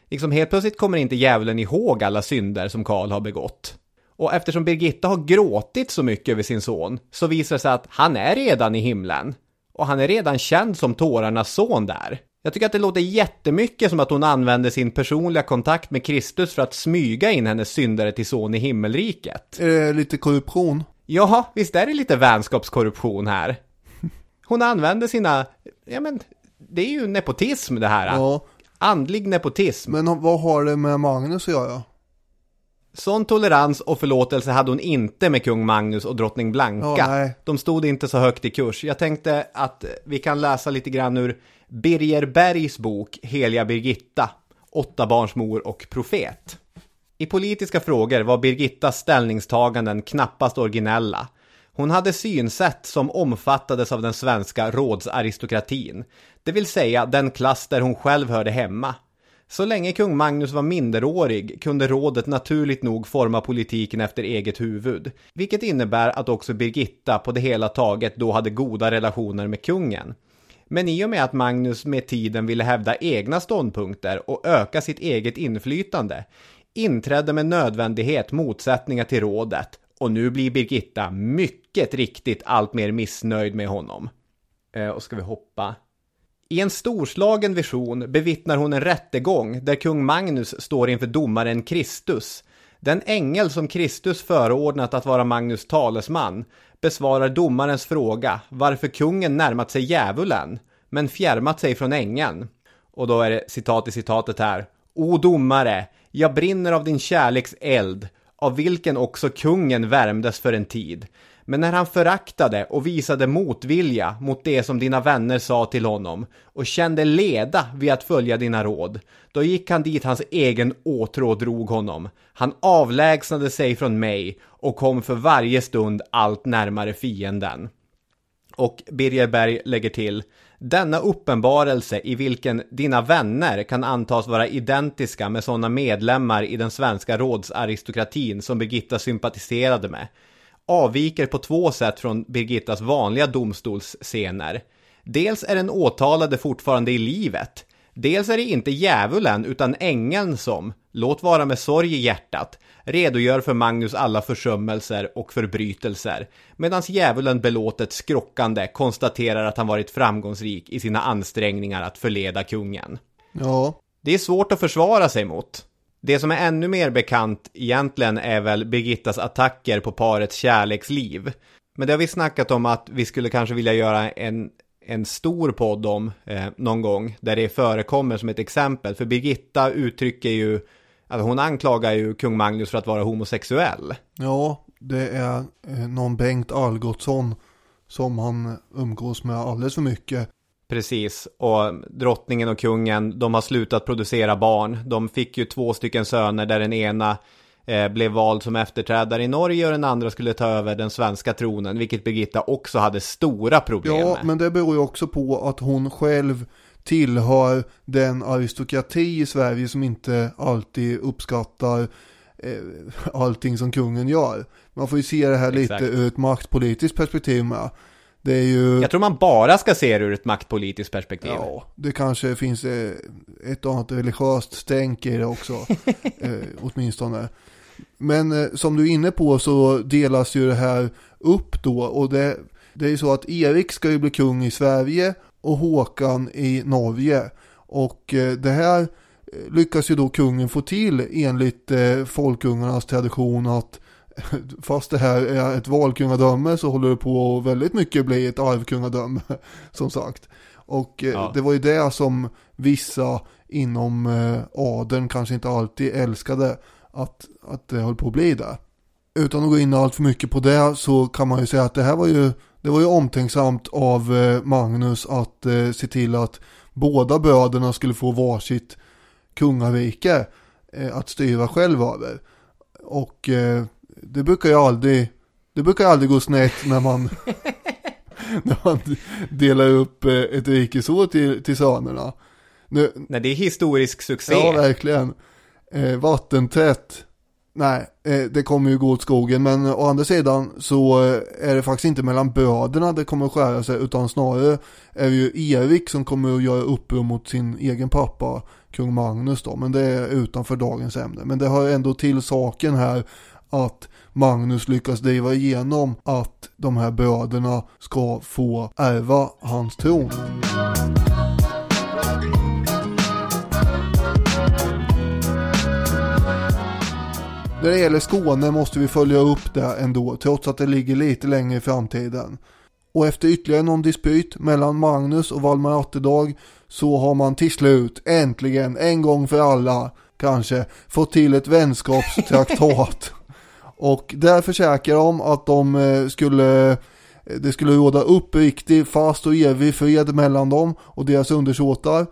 Liksom helt plötsligt kommer inte djävulen ihåg alla synder som Karl har begått. Och eftersom Birgitta har gråtit så mycket över sin son så visar det sig att han är redan i himlen. Och han är redan känd som tårarnas son där. Jag tycker att det låter jättemycket som att hon använder sin personliga kontakt med Kristus för att smyga in hennes syndare till son i himmelriket. Är det lite korruption? Jaha, visst är det lite vänskapskorruption här? Hon använder sina, ja men, det är ju nepotism det här. Ja. Andlig nepotism. Men vad har det med Magnus att göra? Sån tolerans och förlåtelse hade hon inte med kung Magnus och drottning Blanka. Nej. De stod inte så högt i kurs. Jag tänkte att vi kan läsa lite grann ur Birger Bergs bok Heliga Birgitta, åtta barns mor och profet. I politiska frågor var Birgittas ställningstaganden knappast originella. Hon hade synsätt som omfattades av den svenska rådsaristokratin, det vill säga den klass där hon själv hörde hemma. Så länge kung Magnus var minderårig kunde rådet naturligt nog forma politiken efter eget huvud, vilket innebär att också Birgitta på det hela taget då hade goda relationer med kungen. Men i och med att Magnus med tiden ville hävda egna ståndpunkter och öka sitt eget inflytande inträdde med nödvändighet motsättningar till rådet och nu blir Birgitta mycket riktigt allt mer missnöjd med honom. Eh, och ska vi hoppa i en storslagen vision bevittnar hon en rättegång där kung Magnus står inför domaren Kristus. Den ängel som Kristus förordnat att vara Magnus talesman besvarar domarens fråga varför kungen närmat sig djävulen, men fjärmat sig från ängeln. Och då är det citat i citatet här. O domare, jag brinner av din kärleks eld, av vilken också kungen värmdes för en tid. Men när han föraktade och visade motvilja mot det som dina vänner sa till honom och kände leda vid att följa dina råd, då gick han dit hans egen åtrå drog honom. Han avlägsnade sig från mig och kom för varje stund allt närmare fienden. Och Birger Berg lägger till denna uppenbarelse i vilken dina vänner kan antas vara identiska med sådana medlemmar i den svenska rådsaristokratin som Birgitta sympatiserade med avviker på två sätt från Birgittas vanliga domstolsscener. Dels är den åtalade fortfarande i livet. Dels är det inte djävulen utan ängeln som, låt vara med sorg i hjärtat, redogör för Magnus alla försummelser och förbrytelser, medan djävulen belåtet skrockande konstaterar att han varit framgångsrik i sina ansträngningar att förleda kungen. Ja. Det är svårt att försvara sig mot. Det som är ännu mer bekant egentligen är väl Birgittas attacker på parets kärleksliv. Men det har vi snackat om att vi skulle kanske vilja göra en, en stor podd om eh, någon gång, där det förekommer som ett exempel. För Birgitta uttrycker ju, alltså hon anklagar ju kung Magnus för att vara homosexuell. Ja, det är eh, någon Bengt Algotsson som han umgås med alldeles för mycket. Precis, och drottningen och kungen, de har slutat producera barn. De fick ju två stycken söner där den ena eh, blev vald som efterträdare i Norge och den andra skulle ta över den svenska tronen, vilket Birgitta också hade stora problem Ja, med. men det beror ju också på att hon själv tillhör den aristokrati i Sverige som inte alltid uppskattar eh, allting som kungen gör. Man får ju se det här Exakt. lite ur ett maktpolitiskt perspektiv med. Det är ju... Jag tror man bara ska se det ur ett maktpolitiskt perspektiv. Ja, det kanske finns eh, ett och annat religiöst stänk i det också. eh, åtminstone. Men eh, som du är inne på så delas ju det här upp då. Och det, det är ju så att Erik ska ju bli kung i Sverige och Håkan i Norge. Och eh, det här eh, lyckas ju då kungen få till enligt eh, folkungarnas tradition att fast det här är ett valkungadöme så håller det på väldigt mycket bli ett arvkungadöme som sagt. Och eh, Ja. det var ju det som vissa inom eh, adeln kanske inte alltid älskade att, att det höll på att bli det. Utan att gå in allt för mycket på det så kan man ju säga att det här var ju, det var ju omtänksamt av eh, Magnus att eh, se till att båda bröderna skulle få varsitt kungarike att styra själv över. Och det brukar ju aldrig, det brukar aldrig gå snett när man, när man delar upp eh, ett rike så till, till sönerna. Nu, Nej, det är historisk succé. Ja, verkligen. Eh, vattentätt. Nej, eh, det kommer ju gå åt skogen. Men å andra sidan så eh, är det faktiskt inte mellan bröderna det kommer att skära sig. Utan snarare är det ju Erik som kommer att göra uppror mot sin egen pappa, kung Magnus då. Men det är utanför dagens ämne. Men det hör ändå till saken här att Magnus lyckas driva igenom att de här bröderna ska få ärva hans tron. När det gäller Skåne måste vi följa upp det ändå, trots att det ligger lite längre i framtiden. Och efter ytterligare någon dispyt mellan Magnus och Valmar Atterdag så har man till slut, äntligen, en gång för alla, kanske, fått till ett vänskapstraktat. och där försäkrar de att de eh, skulle, eh, det skulle råda uppriktig, fast och evig fred mellan dem och deras undersåtar.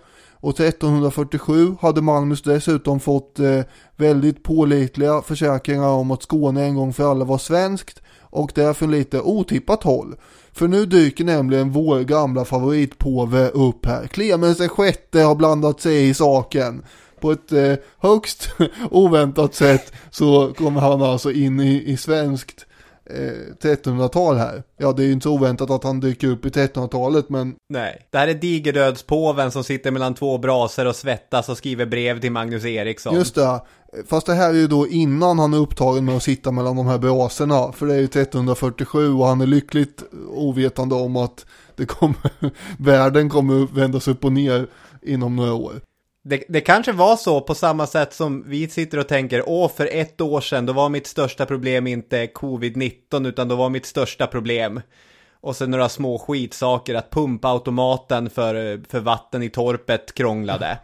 Och till 1347 hade Magnus dessutom fått eh, väldigt pålitliga försäkringar om att Skåne en gång för alla var svenskt och det från lite otippat håll. För nu dyker nämligen vår gamla favoritpåve upp här. Clemens VI har blandat sig i saken. På ett eh, högst oväntat sätt så kommer han alltså in i, i svenskt eh, 1300-tal här. Ja, det är ju inte så oväntat att han dyker upp i 1300-talet, men Nej, det här är digerdödspåven som sitter mellan två braser och svettas och skriver brev till Magnus Eriksson. Just det. Fast det här är ju då innan han är upptagen med att sitta mellan de här braserna. För det är ju 1347 och han är lyckligt ovetande om att det kommer, världen kommer vändas upp och ner inom några år. Det, det kanske var så på samma sätt som vi sitter och tänker, åh för ett år sedan då var mitt största problem inte covid-19 utan då var mitt största problem och sen några små skitsaker att pumpautomaten för, för vatten i torpet krånglade.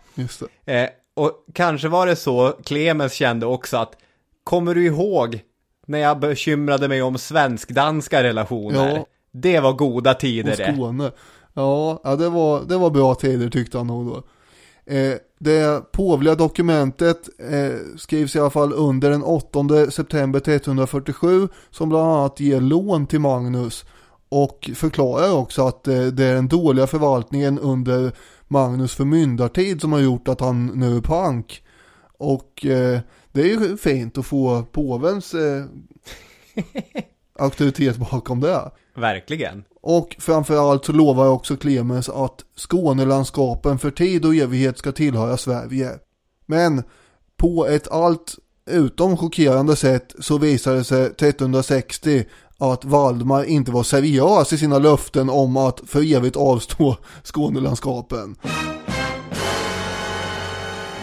Det. Eh, och kanske var det så Clemens kände också att kommer du ihåg när jag bekymrade mig om svensk-danska relationer? Ja. Det var goda tider det. Ja, ja det, var, det var bra tider tyckte han nog då. Eh, det påvliga dokumentet eh, skrivs i alla fall under den 8 september 1347 som bland annat ger lån till Magnus och förklarar också att eh, det är den dåliga förvaltningen under Magnus förmyndartid som har gjort att han nu är pank. Och eh, det är ju fint att få påvens eh, auktoritet bakom det. Verkligen. Och framförallt så lovar också Clemens att Skånelandskapen för tid och evighet ska tillhöra Sverige. Men på ett allt utom chockerande sätt så visade det sig 1360 att Valdemar inte var seriös i sina löften om att för evigt avstå Skånelandskapen.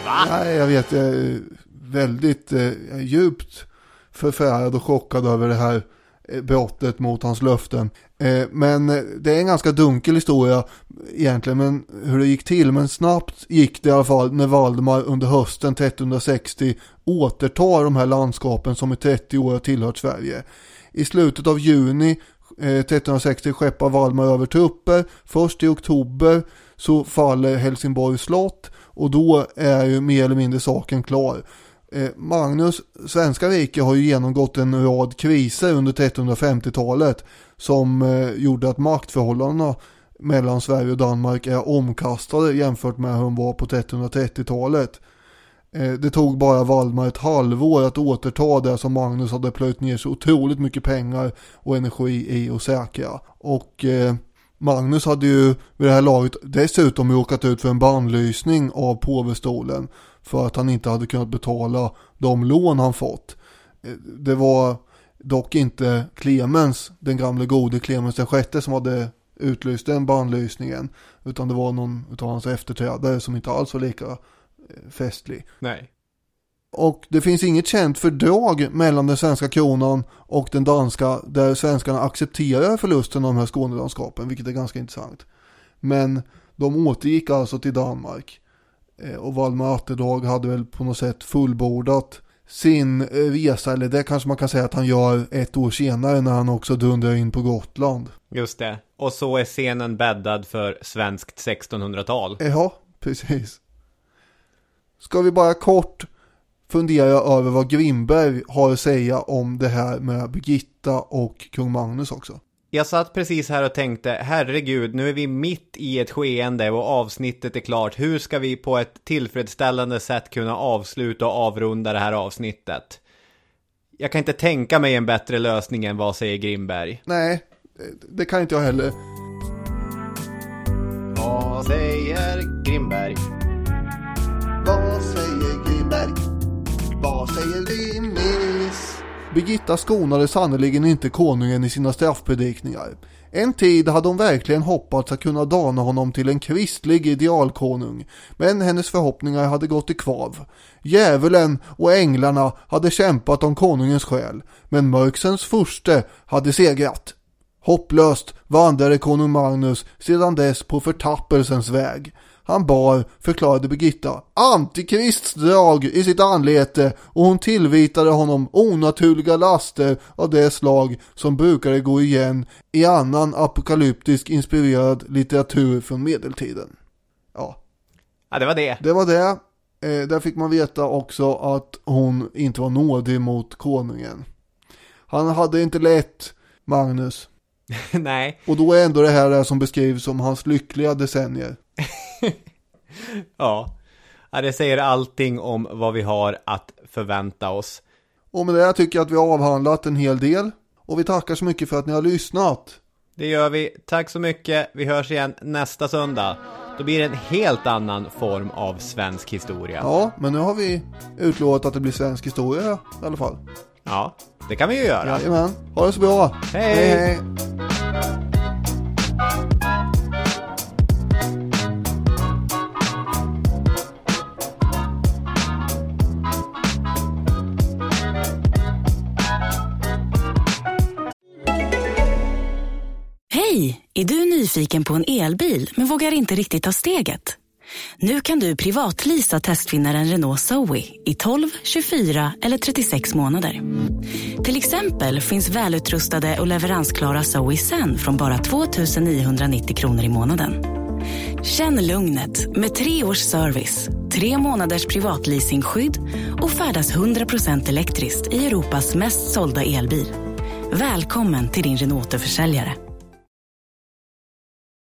Va? Nej, jag vet, jag är väldigt eh, jag djupt förfärad och chockad över det här Eh, brottet mot hans löften. Eh, men eh, det är en ganska dunkel historia egentligen, men hur det gick till. Men snabbt gick det i alla fall när Valdemar under hösten 1360 återtar de här landskapen som i 30 år har tillhört Sverige. I slutet av juni 1360 skeppar Valdemar över trupper. Först i oktober så faller Helsingborgs slott och då är ju mer eller mindre saken klar. Eh, Magnus svenska rike har ju genomgått en rad kriser under 1350-talet som eh, gjorde att maktförhållandena mellan Sverige och Danmark är omkastade jämfört med hur de var på 1330-talet. Eh, det tog bara Valdemar ett halvår att återta det som Magnus hade plöjt ner så otroligt mycket pengar och energi i och säkra. Och Magnus hade ju vid det här laget dessutom råkat ut för en bannlysning av påvestolen för att han inte hade kunnat betala de lån han fått. Eh, Det var dock inte Clemens, den gamle gode Clemens den sjätte som hade utlyst den bannlysningen utan det var någon av hans efterträdare som inte alls var lika eh, festlig. Nej. Och det finns inget känt fördrag mellan den svenska kronan och den danska där svenskarna accepterar förlusten av de här Skånelandskapen, vilket är ganska intressant. Men de återgick alltså till Danmark. Eh, och Valdemar Atterdag hade väl på något sätt fullbordat sin eh, resa, eller det kanske man kan säga att han gör ett år senare när han också dundrar in på Gotland. Just det. Och så är scenen bäddad för svenskt 1600-tal. Ja, precis. Ska vi bara kort fundera över vad Grimberg har att säga om det här med Birgitta och kung Magnus också. Jag satt precis här och tänkte, herregud, nu är vi mitt i ett skeende och avsnittet är klart. Hur ska vi på ett tillfredsställande sätt kunna avsluta och avrunda det här avsnittet? Jag kan inte tänka mig en bättre lösning än vad säger Grimberg. Nej, det kan inte jag heller. Vad säger Grimberg? Vad säger Grimberg? Vad säger Grimmis? Birgitta skonade sannerligen inte konungen i sina straffpredikningar. En tid hade hon verkligen hoppats att kunna dana honom till en kristlig idealkonung, men hennes förhoppningar hade gått i kvav. Djävulen och änglarna hade kämpat om konungens själ, men mörksens furste hade segrat. Hopplöst vandrade konung Magnus sedan dess på förtappelsens väg. Han bar, förklarade Birgitta, antikrists drag i sitt anlete och hon tillvitade honom onaturliga laster av det slag som brukade gå igen i annan apokalyptisk inspirerad litteratur från medeltiden. Ja, Ja, det var det. det var det. Eh, där fick man veta också att hon inte var nådig mot konungen. Han hade inte lätt, Magnus. Nej, Och då är ändå det här det som beskrivs som hans lyckliga decennier. ja. ja. Det säger allting om vad vi har att förvänta oss. Och med det tycker jag att vi har avhandlat en hel del. Och vi tackar så mycket för att ni har lyssnat. Det gör vi. Tack så mycket. Vi hörs igen nästa söndag. Då blir det en helt annan form av svensk historia. Ja, men nu har vi utlovat att det blir svensk historia i alla fall. Ja, det kan vi ju göra. Jajamän, ha det så bra. Hej. hej, hej. Hej! Är du nyfiken på en elbil men vågar inte riktigt ta steget? Nu kan du privatleasa testvinnaren Renault Zoe i 12, 24 eller 36 månader. Till exempel finns välutrustade och leveransklara Zoe Zen från bara 2 990 kronor i månaden. Känn lugnet med tre års service, tre månaders privatleasingskydd och färdas 100% elektriskt i Europas mest sålda elbil. Välkommen till din Renault-försäljare.